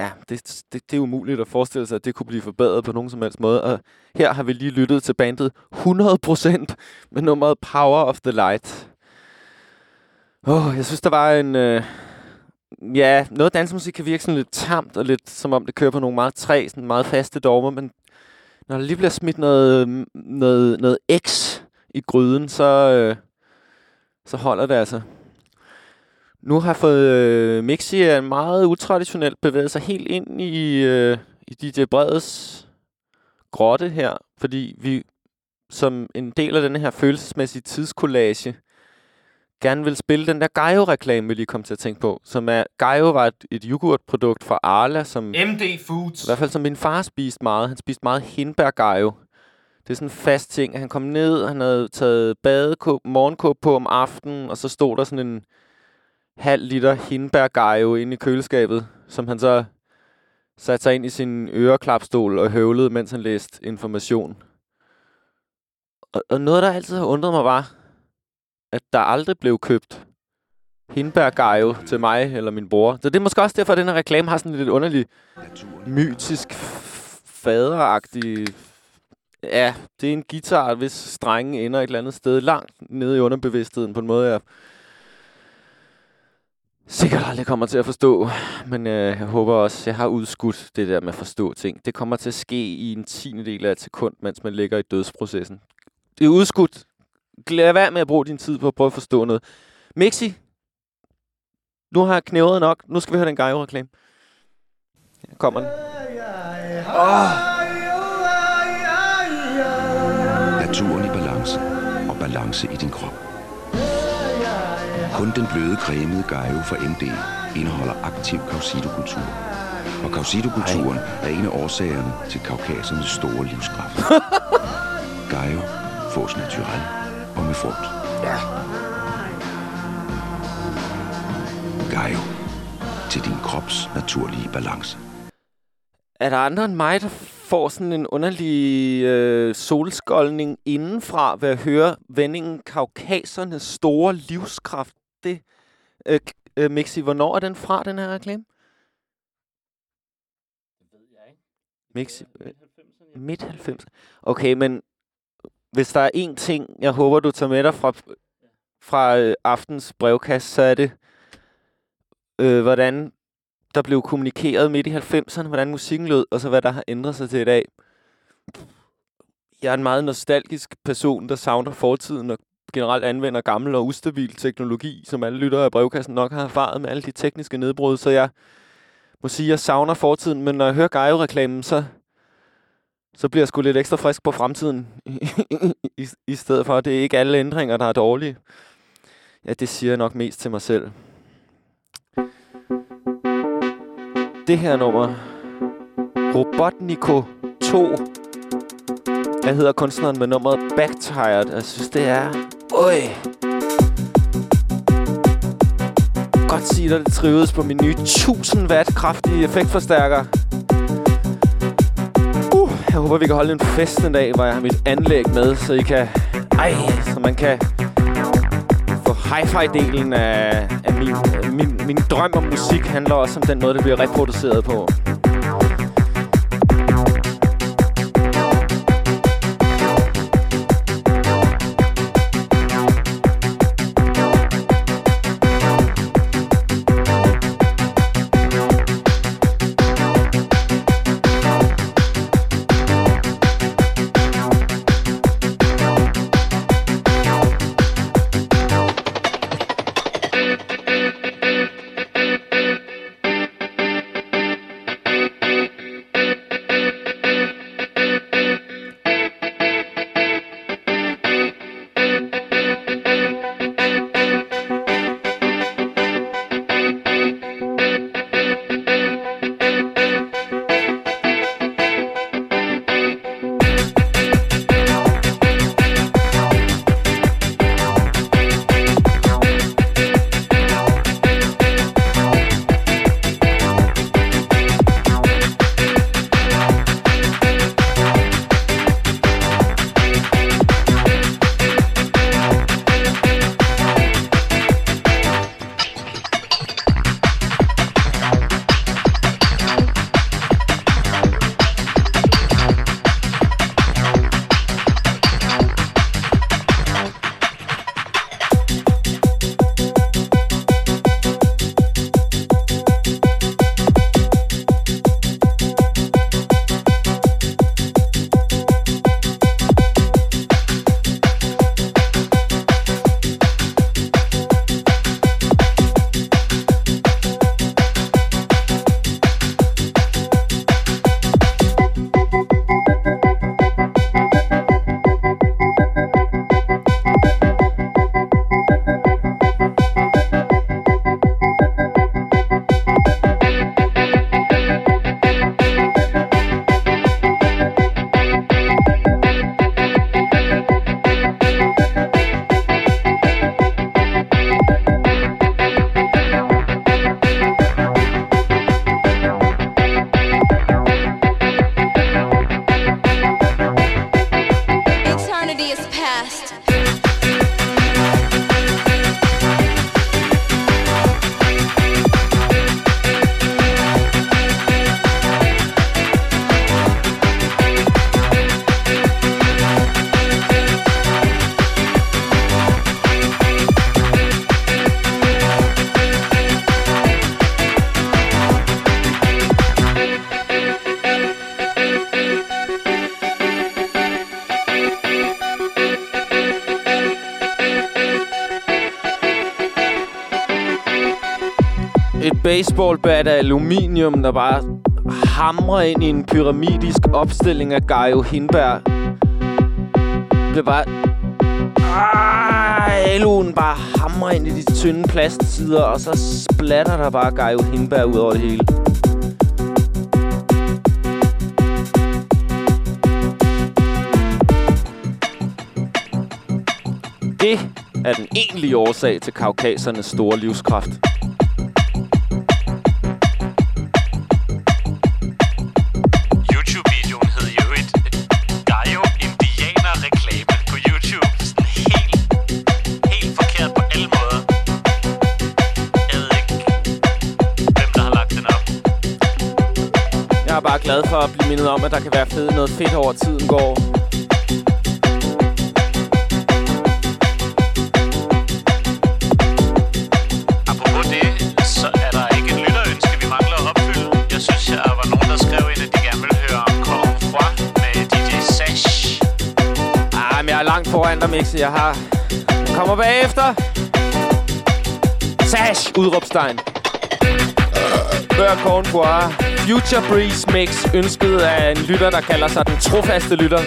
B: ja, det, det, det er umuligt at forestille sig, at det kunne blive forbedret på nogen som helst måde. Og her har vi lige lyttet til bandet 100% med nummeret Power of the Light. Åh, oh, jeg synes, der var en... Øh, ja, noget dansmusik kan virke sådan lidt tamt, og lidt som om det kører på nogle meget træ, sådan meget faste dogmer, men når der lige bliver smidt noget, noget, noget X i gryden, så, øh, så holder det altså. Nu har fået øh, Mixi meget utraditionelt bevæget sig helt ind i, øh, i DJ Breds grotte her, fordi vi som en del af den her følelsesmæssige tidskollage gerne vil spille den der Gaio-reklame, vi lige kom til at tænke på. Som er, Gaio var et, et yoghurtprodukt fra Arla, som...
I: MD Foods.
B: I hvert fald som min far spiste meget. Han spiste meget hindbær Gaio. Det er sådan en fast ting, han kom ned, han havde taget badekåb, morgenkåb på om aftenen, og så stod der sådan en halv liter hindbærgejo inde i køleskabet, som han så satte sig ind i sin øreklapstol og høvlede, mens han læste information. Og, og noget, der altid har undret mig, var, at der aldrig blev købt hindbærgejo til mig eller min bror. Så det er måske også derfor, at den her reklame har sådan en lidt underlig, mytisk, faderagtig... Ja, det er en guitar, hvis strenge ender et eller andet sted langt nede i underbevidstheden på en måde, jeg sikkert aldrig kommer til at forstå. Men øh, jeg håber også, jeg har udskudt det der med at forstå ting. Det kommer til at ske i en tiende del af et sekund, mens man ligger i dødsprocessen. Det er udskudt. Lad være med at bruge din tid på at prøve at forstå noget. Mixi, nu har jeg knævet nok. Nu skal vi høre den Gaio-reklame. Her kommer den.
J: Naturen i balance og balance i din krop. Kun den bløde cremede Gaio fra MD indeholder aktiv kausidokultur. Og kausidokulturen er en af årsagerne til kaukasernes store livskraft. Gaio fås naturel og med frugt. Ja. Gaio. Til din krops naturlige balance.
B: Er der andre end mig, der får sådan en underlig øh, solskoldning indenfra ved at høre vendingen Kaukasernes store livskraft? Det, øh, øh, Mixi, hvornår er den fra, den her reklame? Mixi, øh, midt 90. Okay, men hvis der er én ting, jeg håber, du tager med dig fra, fra øh, aftens brevkast, så er det, øh, hvordan der blev kommunikeret midt i 90'erne, hvordan musikken lød, og så hvad der har ændret sig til i dag. Jeg er en meget nostalgisk person, der savner fortiden og generelt anvender gammel og ustabil teknologi, som alle lyttere af brevkassen nok har erfaret med alle de tekniske nedbrud, så jeg må sige, at jeg savner fortiden, men når jeg hører Gaio-reklamen, så, så bliver jeg sgu lidt ekstra frisk på fremtiden, I, i stedet for, at det er ikke alle ændringer, der er dårlige. Ja, det siger jeg nok mest til mig selv. det her nummer. Robotniko 2. Jeg hedder kunstneren med nummeret Backtired. Jeg synes, det er... Øj! Godt sige dig, det trives på min nye 1000 watt kraftige effektforstærker. Uh, jeg håber, vi kan holde en fest en dag, hvor jeg har mit anlæg med, så I kan... Ej, så man kan få hi-fi-delen af, af min, min, min drøm om musik handler også om den måde, det bliver reproduceret på. Baseballbat af aluminium, der bare hamrer ind i en pyramidisk opstilling af Gaio Hindberg. Det bliver bare... Ah, aluen bare hamrer ind i de tynde plastsider, og så splatter der bare Gaio Hindberg ud over det hele. Det er den egentlige årsag til kaukasernes store livskraft. Glad for at blive mindet om, at der kan være fed, noget fedt over tiden går.
C: Apropos det, så er der ikke et lytterønske, vi mangler at opfylde. Jeg synes, der var nogen, der skrev ind, at de gerne ville høre om Cordon Froid med DJ Sash.
B: Ah, er langt foran dig, Mixi. Jeg har... Jeg kommer bagefter. Sash! Udråbstegn. Hør Corn Bois. Future Breeze Mix, ønsket af en lytter, der kalder sig den trofaste lytter.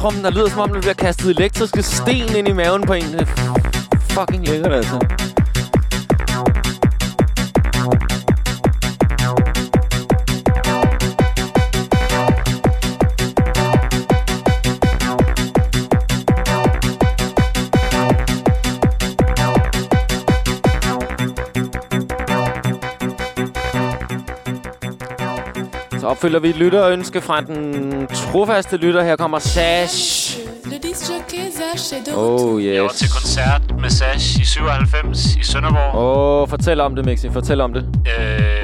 B: Trommen, der lyder som om, der bliver kastet elektriske sten ind i maven på en. Det er fucking lækkert, altså. Opfylder vi et lytterønske fra den trofaste lytter. Her kommer Sash. Oh,
C: Jeg var
B: yes.
C: til koncert med Sash i 97 i Sønderborg.
B: Åh, oh, fortæl om det, Mixi. Fortæl om det.
C: Øh,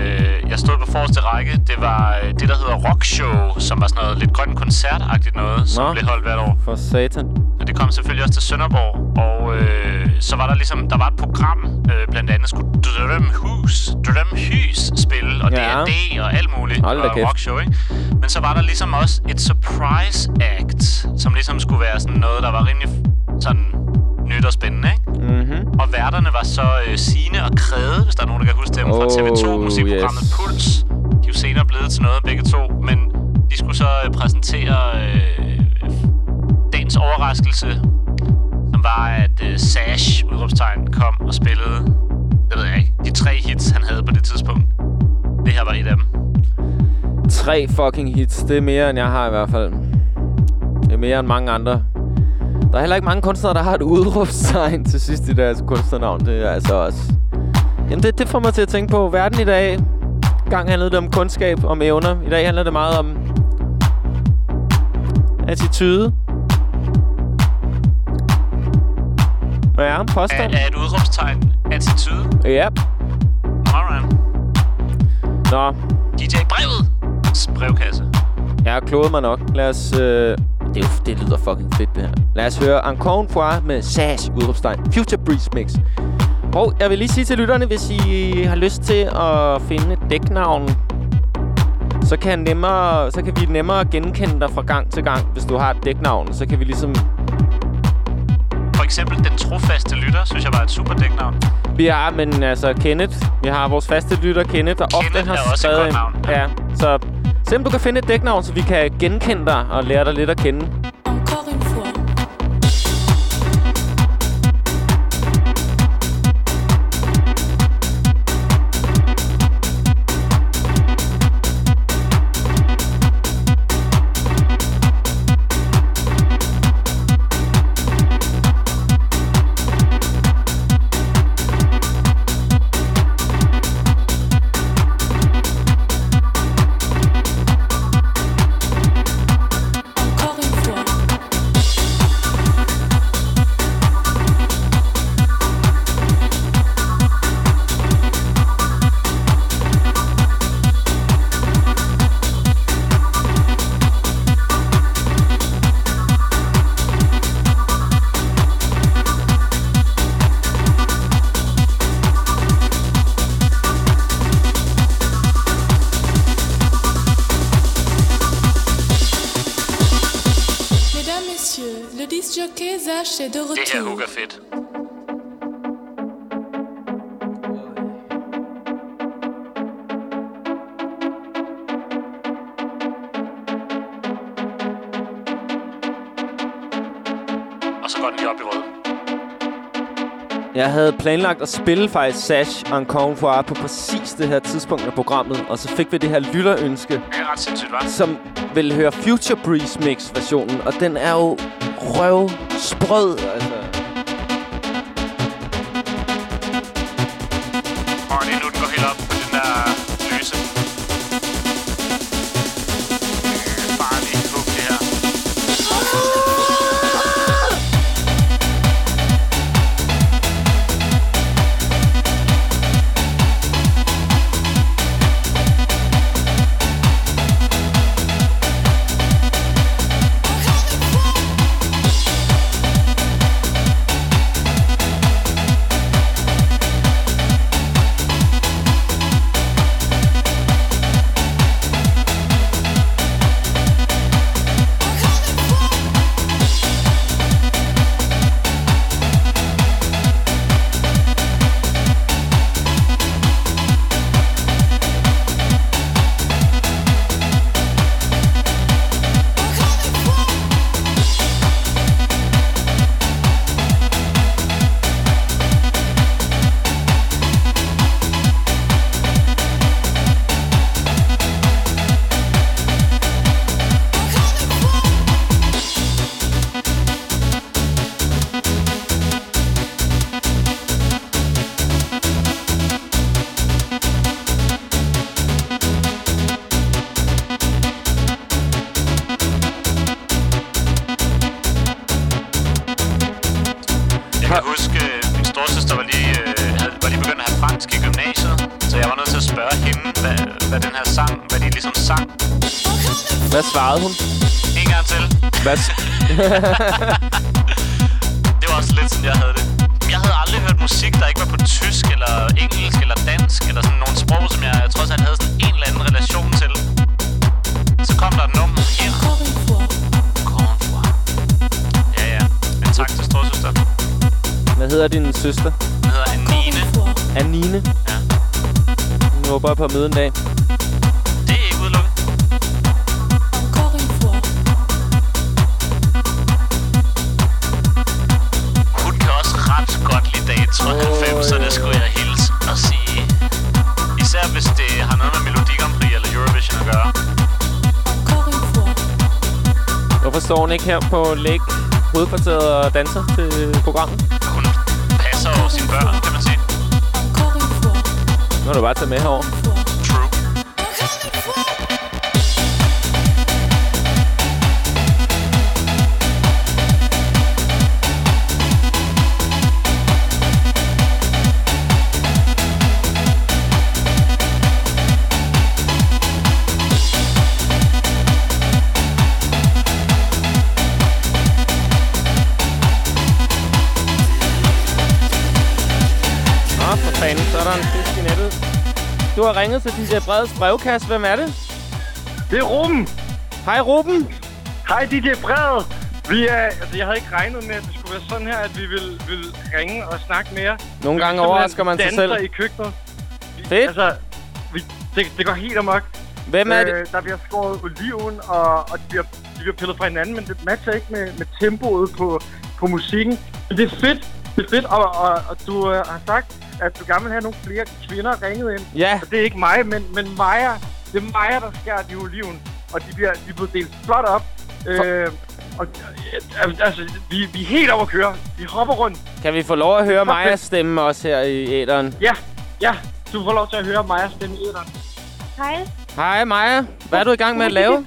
C: jeg stod på forreste række. Det var øh, det, der hedder Rock Show, som var sådan noget lidt grønt koncertagtigt noget, som
B: Nå.
C: blev holdt hvert år.
B: For satan.
C: Og det kom selvfølgelig også til Sønderborg. Og øh, så var der ligesom, der var et program, øh, blandt andet skulle Drømhus, Drømhus spille, og
B: Ja.
C: D&D og alt muligt.
B: Hold
C: og
B: kæft.
C: rock show, ikke? Men så var der ligesom også et surprise act, som ligesom skulle være sådan noget, der var rimelig sådan nyt og spændende, ikke?
B: Mhm.
C: Og værterne var så øh, Sine og Krede, hvis der er nogen, der kan huske dem, fra
B: Oh,
C: TV2-musikprogrammet
B: yes.
C: Puls. De er jo senere blevet til noget, begge to. Men de skulle så øh, præsentere øh, dagens overraskelse, som var, at øh, Sash, udråbstegn, kom og spillede, det ved jeg ikke, de tre hits, han havde på det tidspunkt. Det her var et af dem.
B: Tre fucking hits. Det er mere, end jeg har i hvert fald. Det er mere end mange andre. Der er heller ikke mange kunstnere, der har et udråbstegn til sidst i deres kunstnernavn. Det er altså også... Jamen, det, det får mig til at tænke på verden i dag. Gang handlede det om kundskab, om evner. I dag handler det meget om... Attitude. Ja,
C: Er,
B: påstand.
C: er et udråbstegn attitude?
B: Ja.
C: Alright.
B: Nå,
C: DJ Brevet. Brevkasse.
B: Jeg har kloget mig nok. Lad os... Øh, det, jo, det lyder fucking fedt, det her. Lad os høre Encore une fois med Sash, udråbstegn. Future Breeze Mix. Og jeg vil lige sige til lytterne, hvis I har lyst til at finde dæknavn, så kan, nemmere, så kan vi nemmere genkende dig fra gang til gang, hvis du har et dæknavn. Så kan vi ligesom...
C: For eksempel Den Trofaste Lytter, synes jeg var et super dæknavn.
B: Vi har, men altså Kenneth. Vi har vores faste lytter Kenneth, der ofte
C: Kenneth
B: har
C: er også et
B: skrevet...
C: navn.
B: Ja, så se om du kan finde et dæknavn, så vi kan genkende dig og lære dig lidt at kende. Havde planlagt at spille faktisk Sash Encore Foire på præcis det her tidspunkt af programmet, og så fik vi det her lytterønske,
C: Det er ret sindssygt, hva'?
B: som vil høre Future Breeze Mix versionen, og den er jo røv sprød, altså.
C: Hvad
B: svarede hun?
C: En gang til.
B: Hvad?
C: Det var også lidt sådan, jeg havde det. Jeg havde aldrig hørt musik, der ikke var på tysk, eller engelsk, eller dansk, eller sådan nogle sprog, som jeg trods alt havde sådan en eller anden relation til. Så kom der et nummer her. Ja, ja. Men tak til storsøster.
B: Hvad hedder din søster?
C: Den hedder Anine.
B: Anine?
C: Ja.
B: Nu håber jeg på at møde en dag. Står hun ikke her på Læg hovedkvarteret og danser til programmet?
C: Hun passer over sine børn, kan man sige.
B: Nu er du bare tage med herover. Du har ringet til DJ Breds brevkasse. Hvem er det?
K: Det er Ruben.
B: Hej, Ruben.
K: Hej, DJ Brede. Vi er, altså, jeg havde ikke regnet med, at det skulle være sådan her, at vi ville, ville ringe og snakke mere.
B: Nogle gange overrasker man sig selv.
K: i køkkenet. Vi,
B: Fedt.
K: Altså, vi, det, det går helt amok.
B: Hvem er det?
K: Øh, der bliver skåret oliven, og, og de, bliver, de bliver pillet fra hinanden, men det matcher ikke med, med tempoet på, på musikken. Men det er fedt. Det er fedt, og, og, og du øh, har sagt, at du gerne vil have nogle flere kvinder ringet ind.
B: Ja.
K: Og det er ikke mig, men, men Maja. Det er Maja, der skærer de oliven. Og de bliver, de er blevet delt flot op. Øh, og, øh, altså, vi, vi er helt over at køre. Vi hopper rundt.
B: Kan vi få lov at høre Majas stemme også her i æderen?
K: Ja, ja. Du får lov til at høre Majas stemme i æderen.
L: Hej.
B: Hej Maja. Hvad er du i gang med at lave?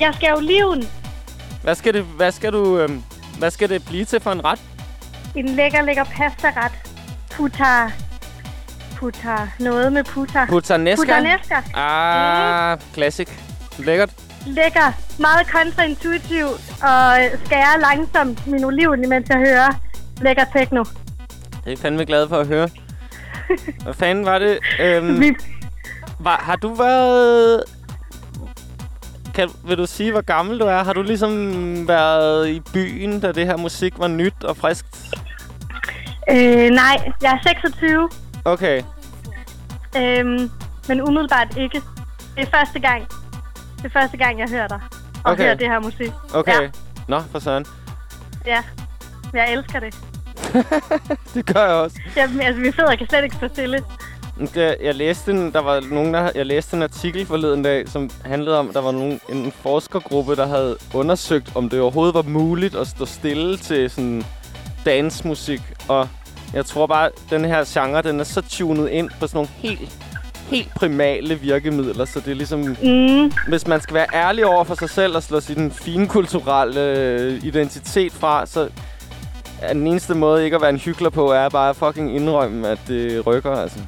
L: Jeg skal oliven.
B: Hvad skal det, hvad skal du, øhm, hvad skal det blive til for en ret?
L: En lækker, lækker pasta-ret. Puta. Puta. Noget med puta.
B: Puttanesca?
L: Puttanesca.
B: Ah, classic. Lækkert.
L: Lækker. Meget kontraintuitiv. Og skærer langsomt min oliven, imens jeg hører lækker techno.
B: Det er fandme glad for at høre. Hvad fanden var det? Øhm, var, har du været... kan, vil du sige, hvor gammel du er? Har du ligesom været i byen, da det her musik var nyt og friskt?
L: Øh, nej, jeg er 26,
B: Okay.
L: øhm, men umiddelbart ikke. Det er første gang, det er første gang, jeg hører dig og
B: Okay.
L: hører det her musik.
B: Okay.
L: Ja,
B: Nå, for sådan.
L: ja. Jeg elsker det.
B: Det gør jeg også.
L: Jeg, altså, min fødder kan slet ikke stå stille.
B: Jeg, jeg læste en, der var nogen, der, jeg læste en artikel forleden dag, som handlede om, at der var nogen, en forskergruppe, der havde undersøgt, om det overhovedet var muligt at stå stille til sådan dansmusik. Og jeg tror bare, at den her genre, den er så tunet ind på sådan nogle helt, helt primale virkemidler, så det er ligesom...
L: Mm.
B: Hvis man skal være ærlig over for sig selv og slå sin fine kulturelle øh, identitet fra, så er den eneste måde ikke at være en hyggelig på, er bare at fucking indrømme, at det rykker, altså.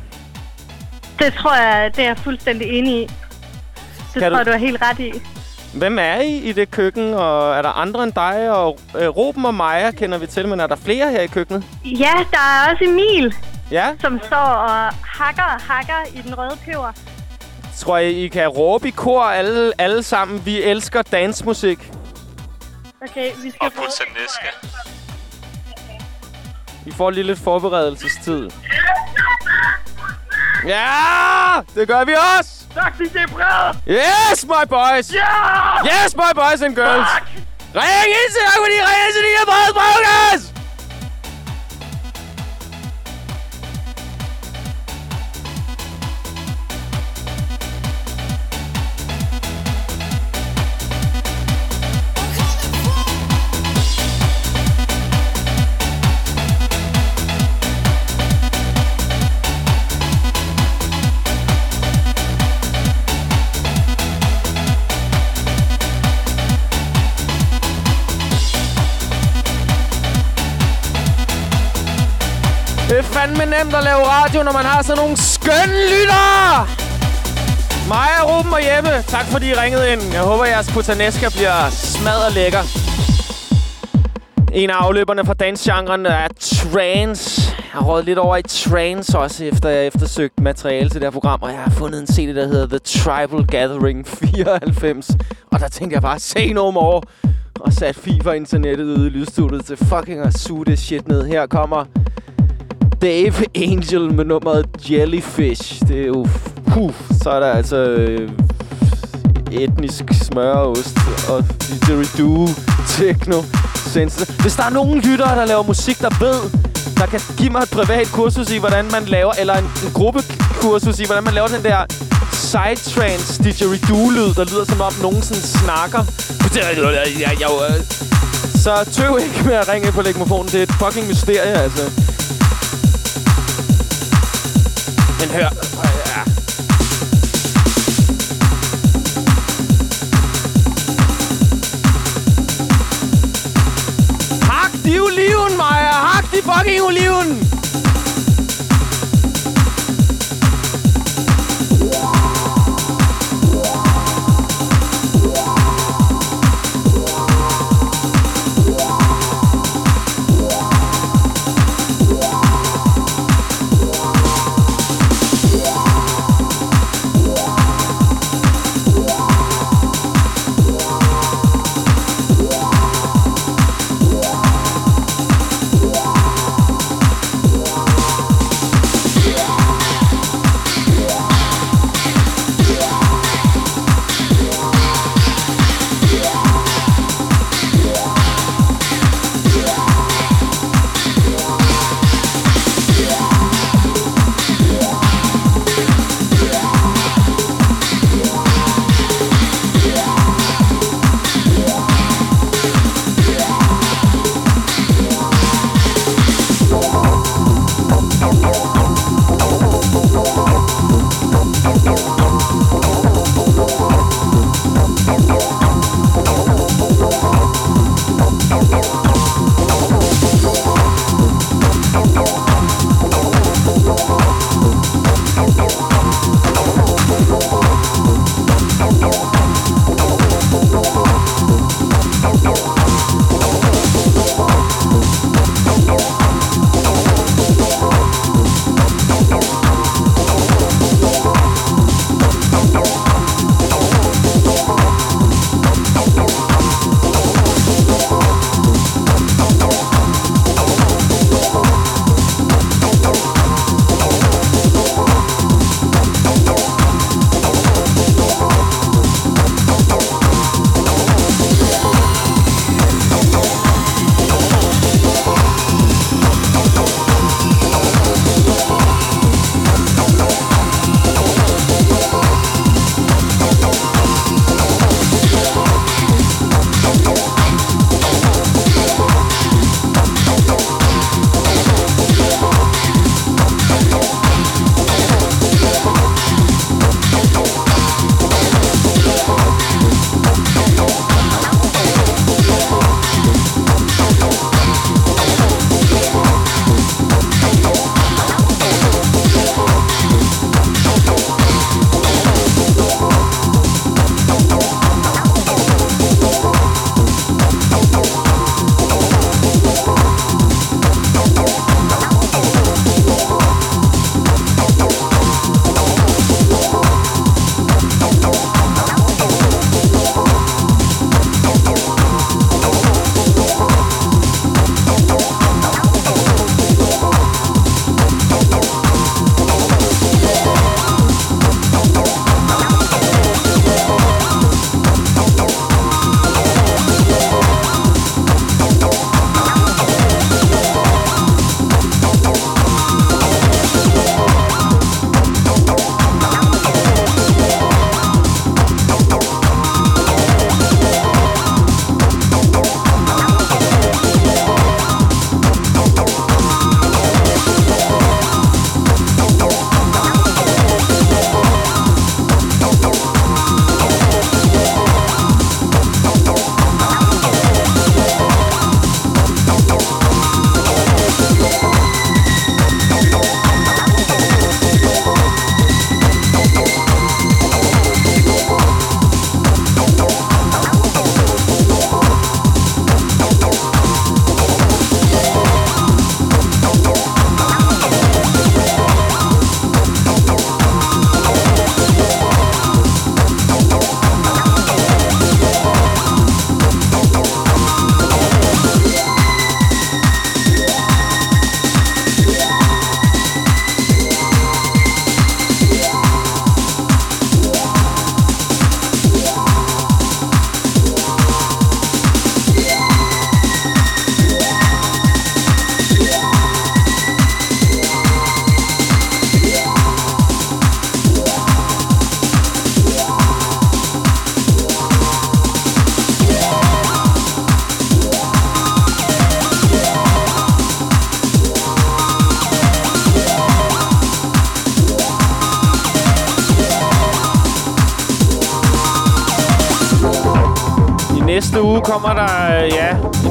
L: Det tror jeg, det er jeg fuldstændig enig i. Det
B: Kan
L: tror
B: du-
L: jeg, du har helt ret i.
B: Hvem er I i det køkken, og er der andre end dig? Og øh, Ruben og Maja kender vi til, men er der flere her i køkkenet?
L: Ja, der er også Emil,
B: Ja?
L: som står og hakker og hakker i den røde peber.
B: Tror jeg, I kan råbe i kor alle, alle sammen. Vi elsker dansmusik.
L: Okay, vi skal
C: Og puttaneska.
B: I får lige lidt forberedelsestid. Ja! Det gør vi også!
K: Tak, DJ Brede!
B: Yes, my boys!
K: Ja!
B: Yes, my boys and girls! Ring ind til dig, fordi ring ind til DJ Breds Brevkast! Det nemt at lave radio, når man har sådan nogle skønne lyttere! Maja, Ruben og Jeppe, tak fordi I ringede ind. Jeg håber, jeres putaneska bliver smadret lækker. En af afløberne fra dansgenren er trance. Jeg har rådet lidt over i trance også, efter jeg eftersøgte materiale til det her program. Og jeg har fundet en CD, der hedder The Tribal Gathering 94. Og der tænkte jeg bare, say no more. Og sat FIFA-internettet ude i lydstudiet til fucking at suge det shit ned. Her kommer Dave Angel med nummeret Jellyfish. Det er jo... Puh, så er der altså... Øh, etnisk smøreost og didgeridoo, techno, sense. Hvis der er nogen lyttere, der laver musik, der ved, der kan give mig et privat kursus i, hvordan man laver, eller en, en gruppekursus i, hvordan man laver den der psytrance didgeridoo-lyd, der lyder som om nogen sådan snakker. Så tøv ikke med at ringe ind på legmofonen. Det er et fucking mysterie, altså. Men hør. Hak de oliven, Maja! Hak de fucking oliven!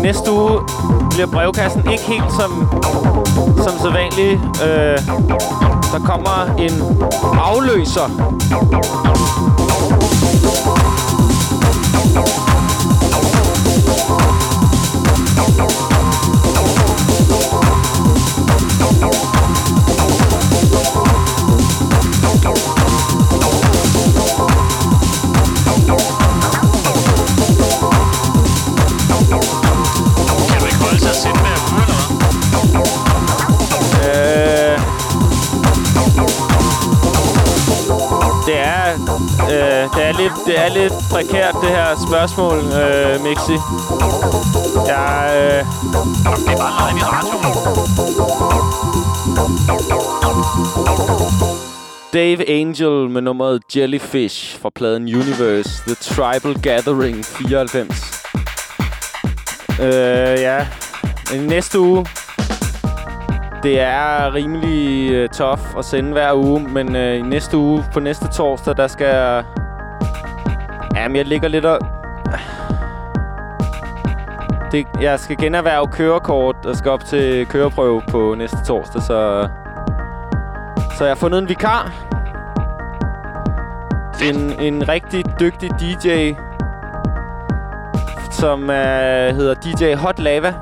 B: Næste uge bliver brevkassen ikke helt som, som sædvanligt. Øh, der kommer en afløser. Øh, det er lidt, det er lidt prekært det her spørgsmål, øh, Mixi. Jeg, øh,
C: Det er bare live i radioen.
B: Dave Angel med nummeret Jellyfish fra pladen Universe, The Tribal Gathering 94. Øh, ja. Næste uge, det er rimelig øh, tough at sende hver uge, men øh, i næste uge, på næste torsdag, der skal jeg... Jamen, jeg ligger lidt og... Det, jeg skal generhverve kørekort og skal op til køreprøve på næste torsdag, så... Så jeg har fundet en vikar. En, en rigtig dygtig DJ, som øh, hedder DJ Hot Lava.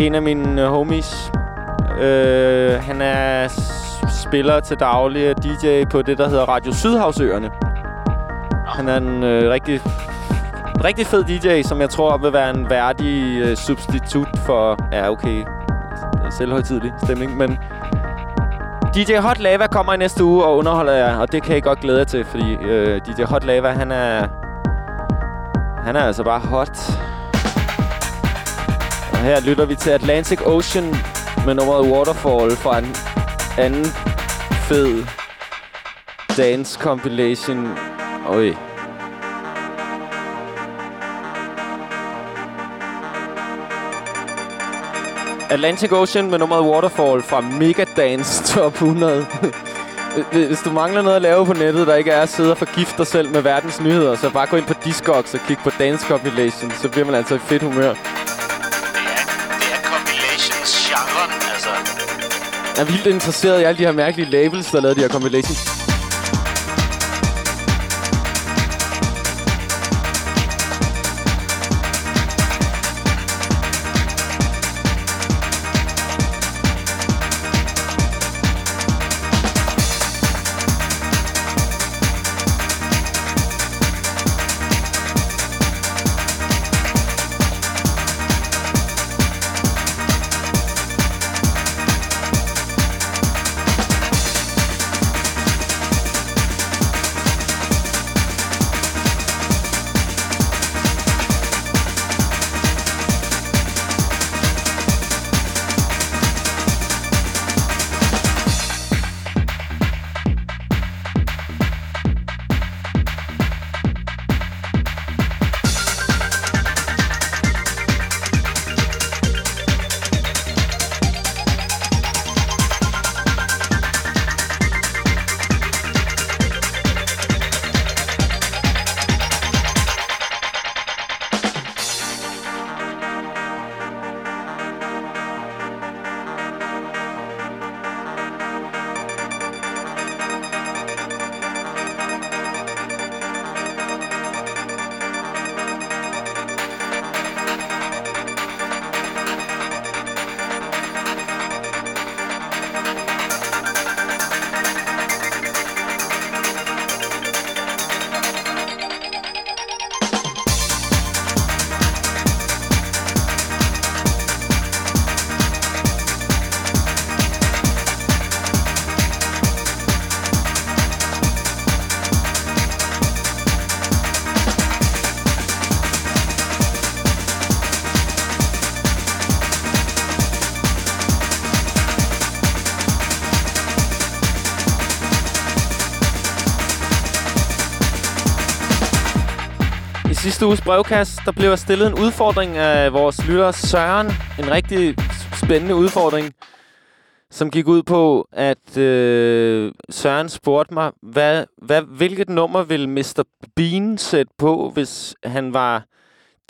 B: En af mine øh, homies. Øh, han er spiller til daglig og DJ på det, der hedder Radio Sydhavsøerne. Han er en øh, rigtig, rigtig fed DJ, som jeg tror vil være en værdig øh, substitut for... Ja, okay. Selvhøjtidlig stemning, men... DJ Hot Lava kommer i næste uge og underholder jer, og det kan I godt glæde jer til, fordi øh, DJ Hot Lava, han er... Han er altså bare hot. Og her lytter vi til Atlantic Ocean med nummeret Waterfall fra en anden fed dance compilation. Oj. Atlantic Ocean med nummeret Waterfall fra Mega Dance Top 100. Hvis du mangler noget at lave på nettet, der ikke er at sidde og forgifte dig selv med verdens nyheder, så bare gå ind på Discogs og kig på Dance Compilation, så bliver man altså i fedt humør.
C: Er
B: vildt interesseret i alle de her mærkelige labels, der lavede de her compilations. Sidste uges brevkast, der blev stillet en udfordring af vores lytter Søren. En rigtig spændende udfordring. som gik ud på, at øh, Søren spurgte mig, hvad, hvad, hvilket nummer ville Mr. Bean sætte på, hvis han var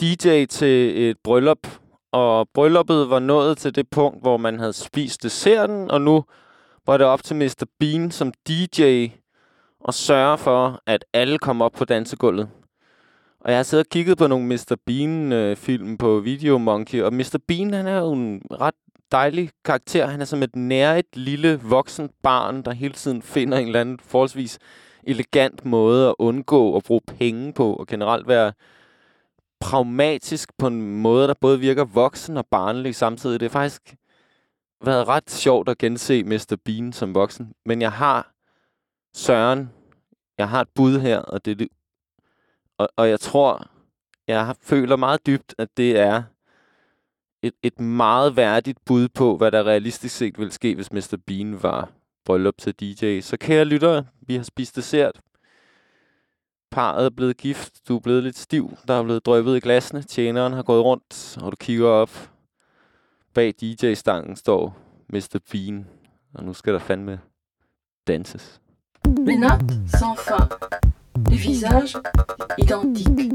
B: DJ til et bryllup. Og brylluppet var nået til det punkt, hvor man havde spist desserten, og nu var det op til Mr. Bean som DJ at sørge for, at alle kom op på dansegulvet. Og jeg har siddet og kigget på nogle Mr. Bean-film på Video Monkey, og Mr. Bean, han er jo en ret dejlig karakter. Han er som et nærigt lille voksen barn, der hele tiden finder en eller anden forholdsvis elegant måde at undgå at bruge penge på, og generelt være pragmatisk på en måde, der både virker voksen og barnlig samtidig. Det har faktisk været ret sjovt at gense Mr. Bean som voksen. Men jeg har Søren, jeg har et bud her, og det er det og, og jeg tror, jeg føler meget dybt, at det er et, et meget værdigt bud på, hvad der realistisk set ville ske, hvis Mr. Bean var bryllup til DJ. Så kære lyttere, vi har spist dessert. Parret er blevet gift, du er blevet lidt stiv, der er blevet drøbet i glasene, tjeneren har gået rundt, og du kigger op. Bag DJ-stangen står Mr. Bean, og nu skal der fandme danses.
I: Men op, sans fin. Les visages identiques.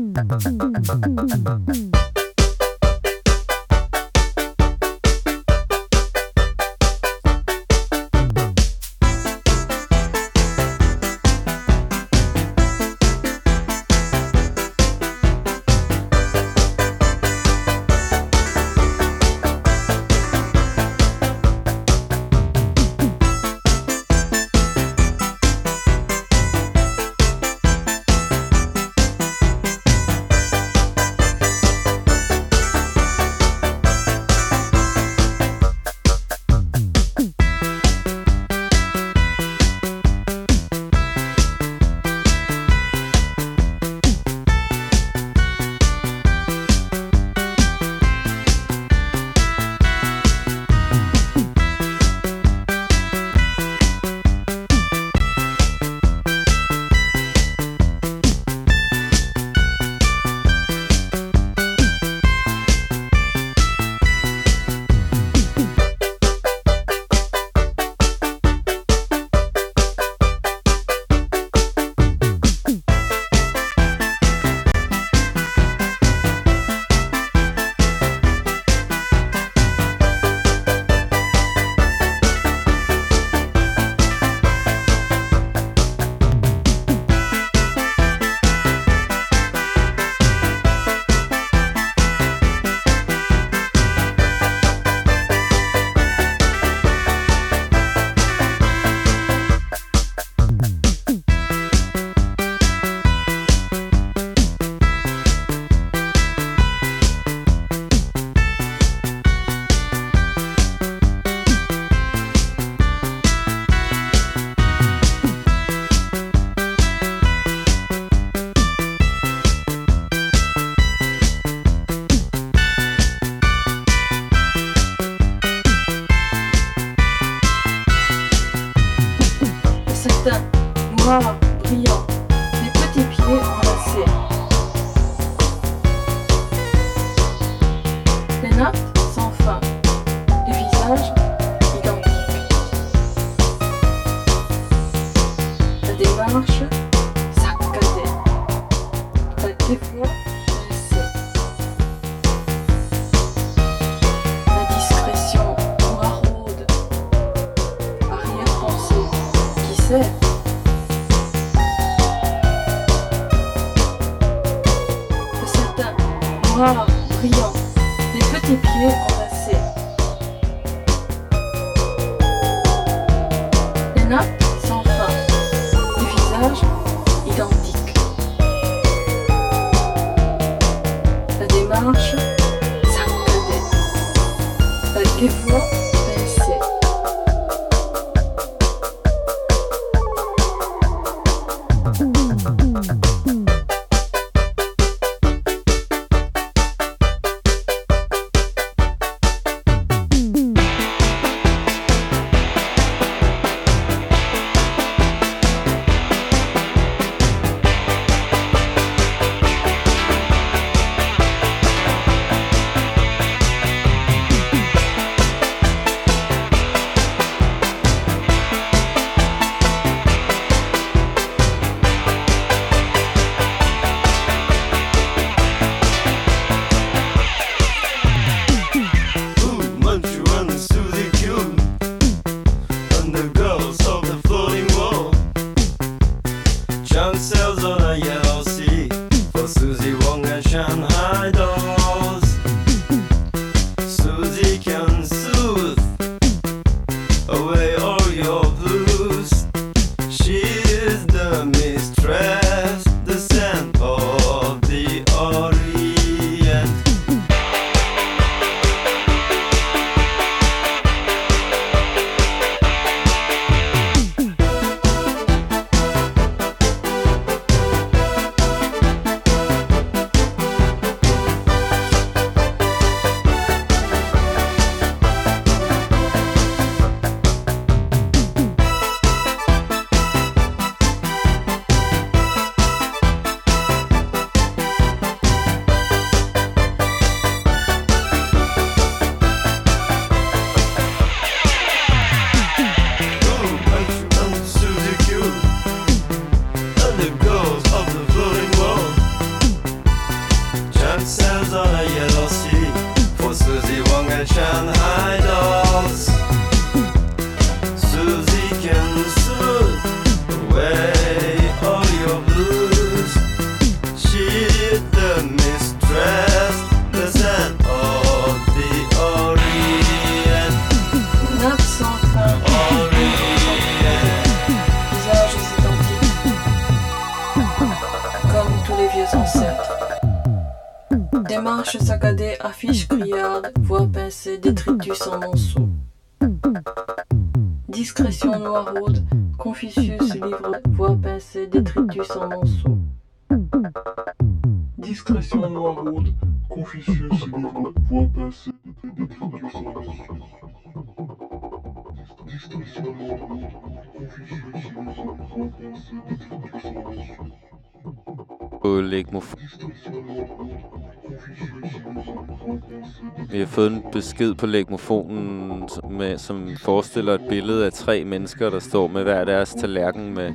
B: Vi har fået en besked på Legmofonen, med, som forestiller et billede af tre mennesker, der står med hver deres tallerken med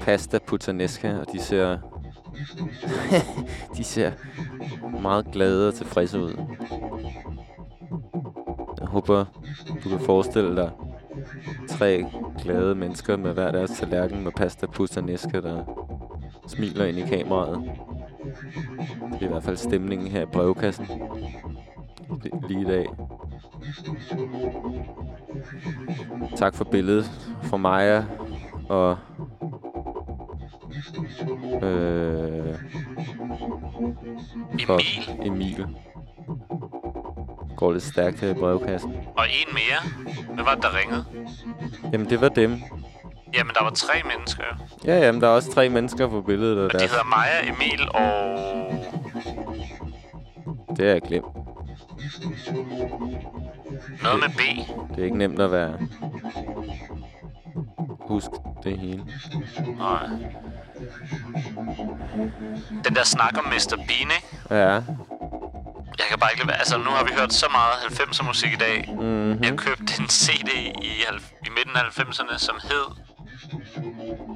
B: pasta puttanesca, og de ser... de ser meget glade og tilfredse ud. Jeg håber, du kan forestille dig tre glade mennesker med hver deres tallerken med pasta puttanesca, der smiler ind i kameraet. Det er i hvert fald stemningen her i brevkassen. Li- Lige i dag. Tak for billedet fra Maja og øh, for Emil. Går lidt stærkt her i brevkassen.
C: Og en mere. Hvad var det, der ringede?
B: Jamen, det var dem.
C: Jamen, der var tre mennesker.
B: Ja, jamen, der er også tre mennesker på billedet. Og
C: Og de
B: deres...
C: hedder Maja, Emil og...
B: Det har jeg glemt.
C: Noget med B.
B: Det er ikke nemt at være... Husk det hele.
C: Nej. Den der snak om Mr. Bean, ikke?
B: Ja.
C: Jeg kan bare ikke lade være. Altså, nu har vi hørt så meget 90'er musik i dag.
B: Mm-hmm.
C: Jeg købte en CD i, i midten af 90'erne, som hed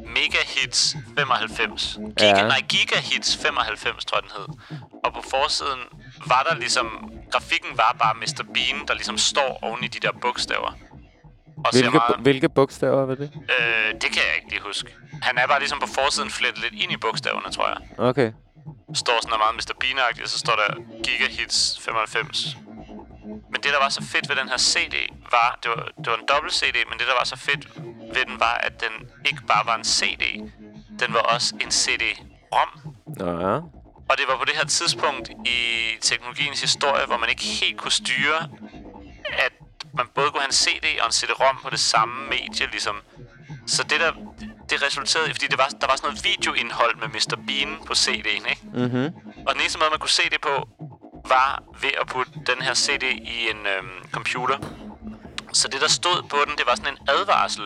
C: Mega Hits 95. Giga,
B: Ja.
C: Nej, Giga Hits 95, tror jeg, den hed. Og på forsiden var der ligesom... Grafikken var bare Mr. Bean, der ligesom står oven i de der bogstaver. Og
B: Hvilke,
C: meget,
B: hvilke bogstaver var det?
C: øh, det kan jeg ikke lige huske. Han er bare ligesom på forsiden flettet lidt ind i bogstaverne, tror jeg.
B: Okay.
C: står sådan er meget Mr. Bean-agtigt, og så står der Giga Hits 95. Men det, der var så fedt ved den her CD, var, det var, det var en dobbelt CD, men det, der var så fedt ved den, var, at den ikke bare var en CD, den var også en CD-ROM.
B: Ja.
C: Og det var på det her tidspunkt i teknologiens historie, hvor man ikke helt kunne styre, at man både kunne have en CD og en CD-ROM på det samme medie, ligesom. Så det der, det resulterede i, fordi det var, der var sådan noget videoindhold med Mr. Bean på CD'en, ikke?
B: Mhm.
C: Og den eneste måde, man kunne se det på, var ved at putte den her CD i en øhm, computer. Så det, der stod på den, det var sådan en advarsel,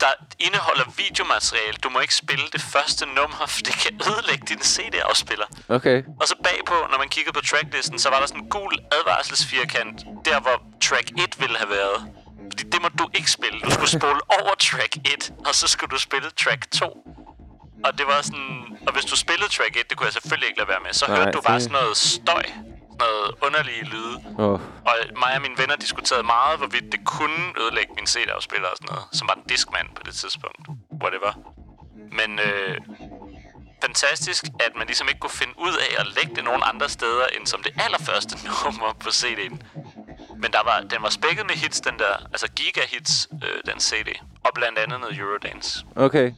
C: der indeholder videomateriale. Du må ikke spille det første nummer, for det kan ødelægge din CD-afspiller.
B: Okay.
C: Og så bagpå, når man kiggede på tracklisten, så var der sådan en gul advarselsfirkant, der hvor track 1 ville have været. Fordi det må du ikke spille. Du skulle spole over track 1, og så skulle du spille track 2. Og det var sådan... Og hvis du spillede track 1, det kunne jeg selvfølgelig ikke lade være med, så
B: Nej,
C: hørte du bare
B: det-
C: sådan noget støj. Sådan noget underlige lyde.
B: Åh.
C: Og mig og mine venner diskuterede meget, hvorvidt det kunne ødelægge min CD-afspiller og sådan noget. Som var en Discman på det tidspunkt. Whatever. Men øh, fantastisk, at man ligesom ikke kunne finde ud af at lægge det nogen andre steder, end som det allerførste nummer på CD'en. Men der var, den var spækket med hits, den der, altså giga-hits, øh, den CD. Og blandt andet noget Eurodance.
B: Okay.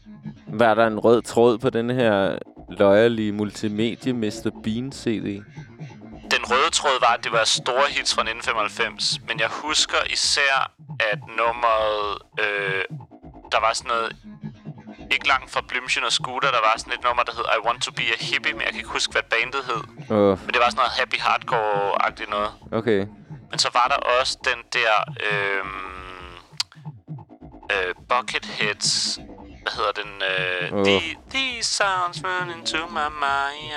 B: Var der en rød tråd på den her løjerlige multimedie Mr. Bean CD?
C: Den røde tråd var, at det var store hits fra 1995. Men jeg husker især, at nummeret... Øh, der var sådan noget... Ikke langt fra Blümchen og Scooter, der var sådan et nummer, der hed I Want To Be A Hippie, men jeg kan ikke huske, hvad bandet hed.
B: Åh.
C: Men det var sådan noget happy hardcore-agtigt noget.
B: Okay.
C: Men så var der også den der... Øh, øh, Bucketheads... Hvad hedder den? Øh,
B: Åh.
C: the, These sounds run into my mind.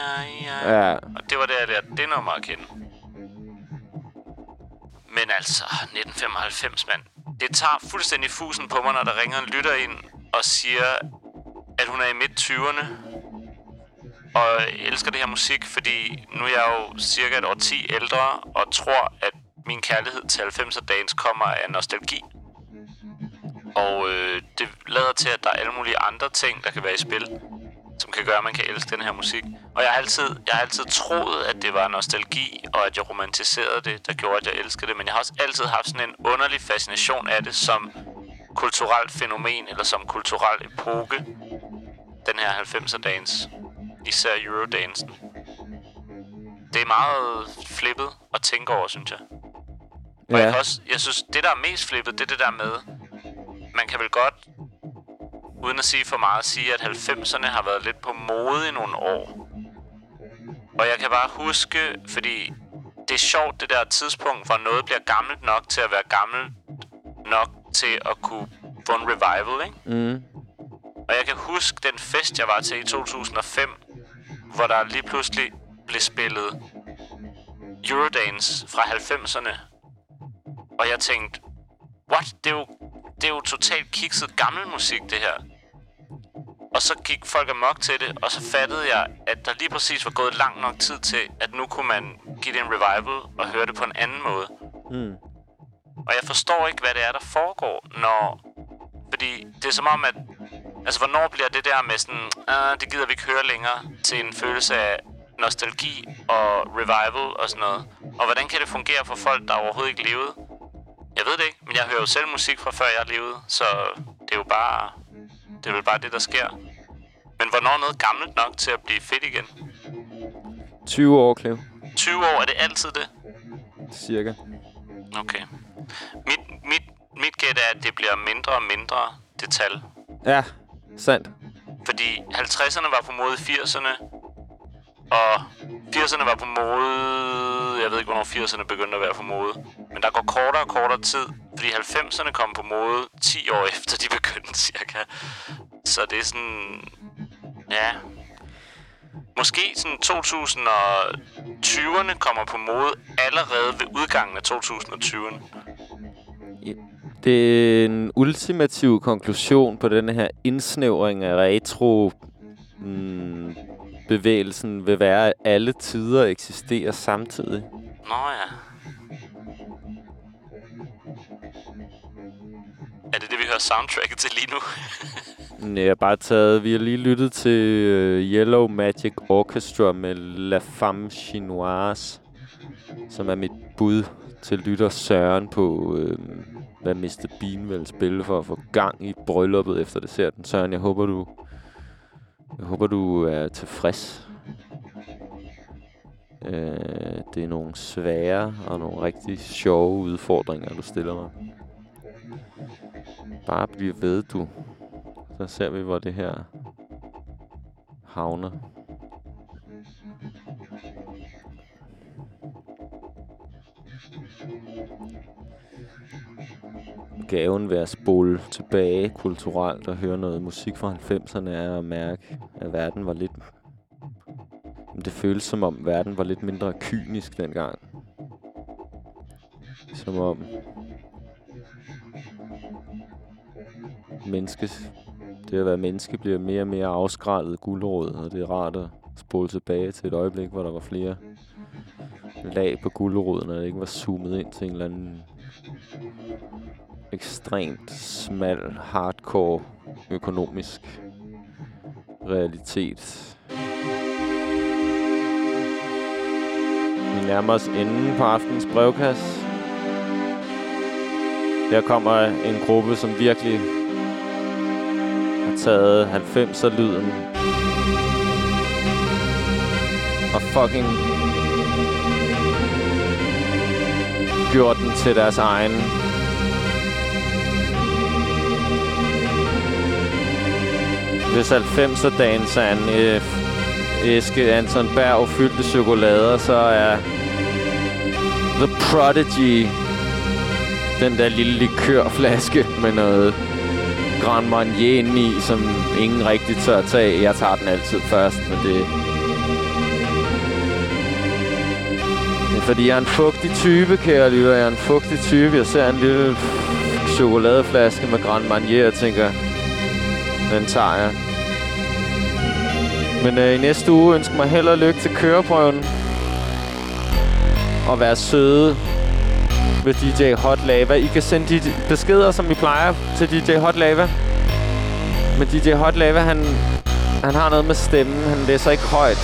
B: Ja.
C: Og det var der, der det nummer at kende. Men altså, 1995, mand. Det tager fuldstændig fusen på mig, når der ringer en lytter ind og siger, at hun er i midt-20'erne og elsker det her musik, fordi nu er jeg jo cirka et år 10 ældre og tror, at min kærlighed til 90'er dagens kommer af nostalgi. Og øh, det lader til, at der er alle mulige andre ting, der kan være i spil, som kan gøre, at man kan elske den her musik. Og jeg har altid, jeg har altid troet, at det var nostalgi, og at jeg romantiserede det, der gjorde, at jeg elskede det. Men jeg har også altid haft sådan en underlig fascination af det som kulturelt fænomen, eller som kulturel epoke. Den her 90'er dance. Især Eurodansen. det er meget flippet at tænke over, synes jeg. Og
B: Ja.
C: jeg, også, jeg synes, det der er mest flippet, det er det der med, man kan vel godt, uden at sige for meget, sige, at 90'erne har været lidt på mode i nogle år. Og jeg kan bare huske, fordi det er sjovt, det der tidspunkt, hvor noget bliver gammelt nok til at være gammelt nok til at kunne få en revival, ikke?
B: Mm.
C: Og jeg kan huske den fest, jeg var til i 2005, hvor der lige pludselig blev spillet Eurodance fra 90'erne. Og jeg tænkte, what? Det er jo, det er jo totalt kikset gammel musik, det her. Og så gik folk amok til det, og så fattede jeg, at der lige præcis var gået lang nok tid til, at nu kunne man give det en revival og høre det på en anden måde.
B: Mm.
C: Og jeg forstår ikke, hvad det er, der foregår, når... Fordi det er som om, at... Altså, hvornår bliver det der med sådan... Uh, det gider vi ikke høre længere, til en følelse af nostalgi og revival og sådan noget. Og hvordan kan det fungere for folk, der overhovedet ikke levede? Jeg ved det ikke, men jeg hører jo selv musik fra før jeg levede, så det er jo bare... Det er vel bare det, der sker. Men hvornår er noget gammelt nok til at blive fedt igen?
B: 20 år, Cleo.
C: 20 år, er det altid det?
B: Cirka.
C: Okay. Mit, mit, mit gæt er, at det bliver mindre og mindre, det tal.
B: Ja, sandt.
C: Fordi 50'erne var på mode i 80'erne, og 80'erne var på mode... Jeg ved ikke, hvornår 80'erne begyndte at være på mode. Men der går kortere og kortere tid, fordi 90'erne kom på mode 10 år efter, de begyndte cirka. Så det er sådan... Ja... Måske sådan 2020'erne kommer på mode allerede ved udgangen af 2020'erne.
B: Det er en ultimativ konklusion på den her indsnævring af retro mm, bevægelsen vil være, at alle tider eksisterer samtidig.
C: Nå ja. Er det det, vi hører soundtracket til lige nu?
B: Jeg har bare taget... Vi har lige lyttet til uh, Yellow Magic Orchestra med La Femme Chinoise, som er mit bud til lytter Søren på, øh, hvad Mr. Bean vil spille for at få gang i brylluppet efter desserten. Søren, jeg håber, du, jeg håber, du er tilfreds. Øh, det er nogle svære og nogle rigtig sjove udfordringer, du stiller mig. Bare bliv ved, du. Så ser vi, hvor det her havner. Gaven ved at spole tilbage kulturelt og høre noget musik fra 90'erne er at mærke, at verden var lidt... Det føles som om verden var lidt mindre kynisk dengang. Som om menneskes, det at være menneske bliver mere og mere afskrællet guldråd, og det er rart at spole tilbage til et øjeblik, hvor der var flere lag på guldråden, og det ikke var zoomet ind til en eller anden ekstremt smal, hardcore økonomisk realitet. Vi nærmer os enden på aftens brevkasse. Her kommer en gruppe, som virkelig har taget 90'er-lyden og fucking gjort den til deres egen. Hvis 90'er danser en øh, æske Anton Berg fyldte chokolader, så er The Prodigy den der lille likørflaske med noget Grand Marnier inde i, som ingen rigtig tør tage. Jeg tager den altid først, men det... Det er fordi, jeg er en fugtig type, kære lytter. Jeg er en fugtig type. Jeg ser en lille chokoladeflaske med Grand Marnier og tænker, den tager jeg. Men øh, i næste uge ønsker mig held og lykke til køreprøven. Og være søde ved DJ Hot Lava. I kan sende de beskeder, som vi plejer, til DJ Hot Lava. Men DJ Hot Lava, han, han har noget med stemmen. Han læser ikke højt.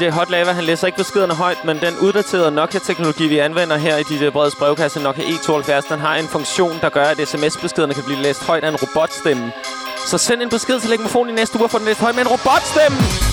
B: DJ Hot Lava, han læser ikke beskederne højt, men den uddaterede Nokia-teknologi, vi anvender her i DJ Breds brevkasse, Nokia E72, den har en funktion, der gør, at sms-beskederne kan blive læst højt af en robotstemme. Så send en besked til Lægmofon i næste uge og få den læst højt med en robotstemme!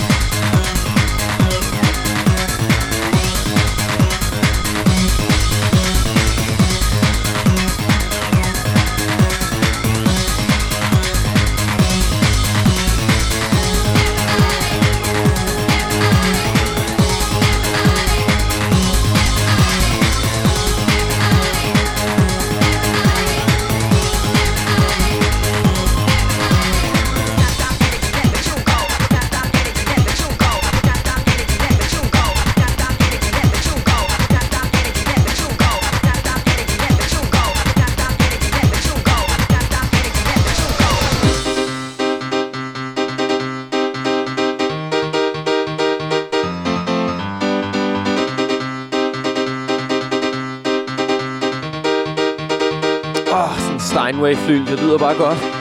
B: Airway-fly. det lyder bare godt.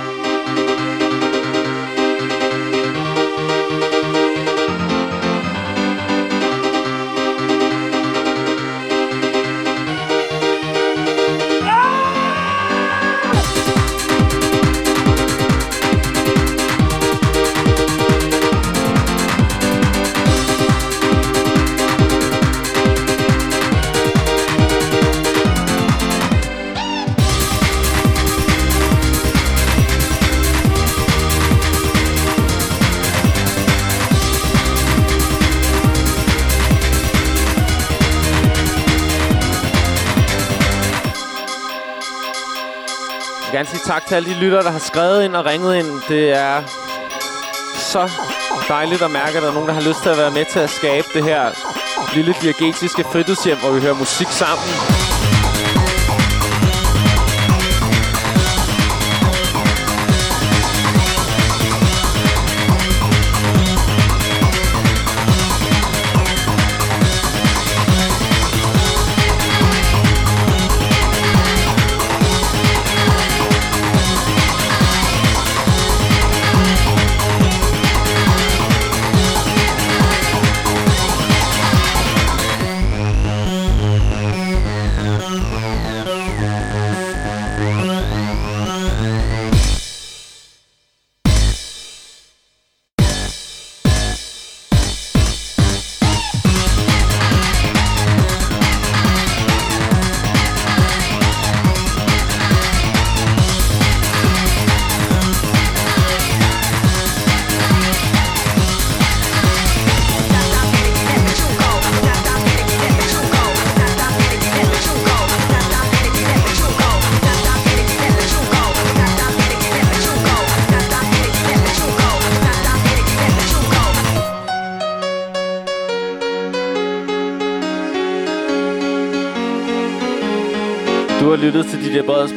B: Tak til alle de lyttere, der har skrevet ind og ringet ind. Det er så dejligt at mærke, at der er nogen, der har lyst til at være med til at skabe det her lille diagetiske fritidshjem, hvor vi hører musik sammen.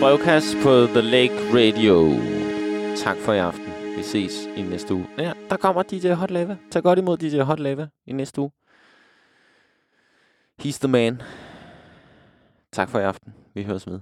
B: DJ brevkast på The Lake Radio. Tak for i aften. Vi ses i næste uge. Ja, der kommer DJ Hot Lava. Tag godt imod DJ Hot Lava i næste uge. He's the man. Tak for i aften. Vi høres med.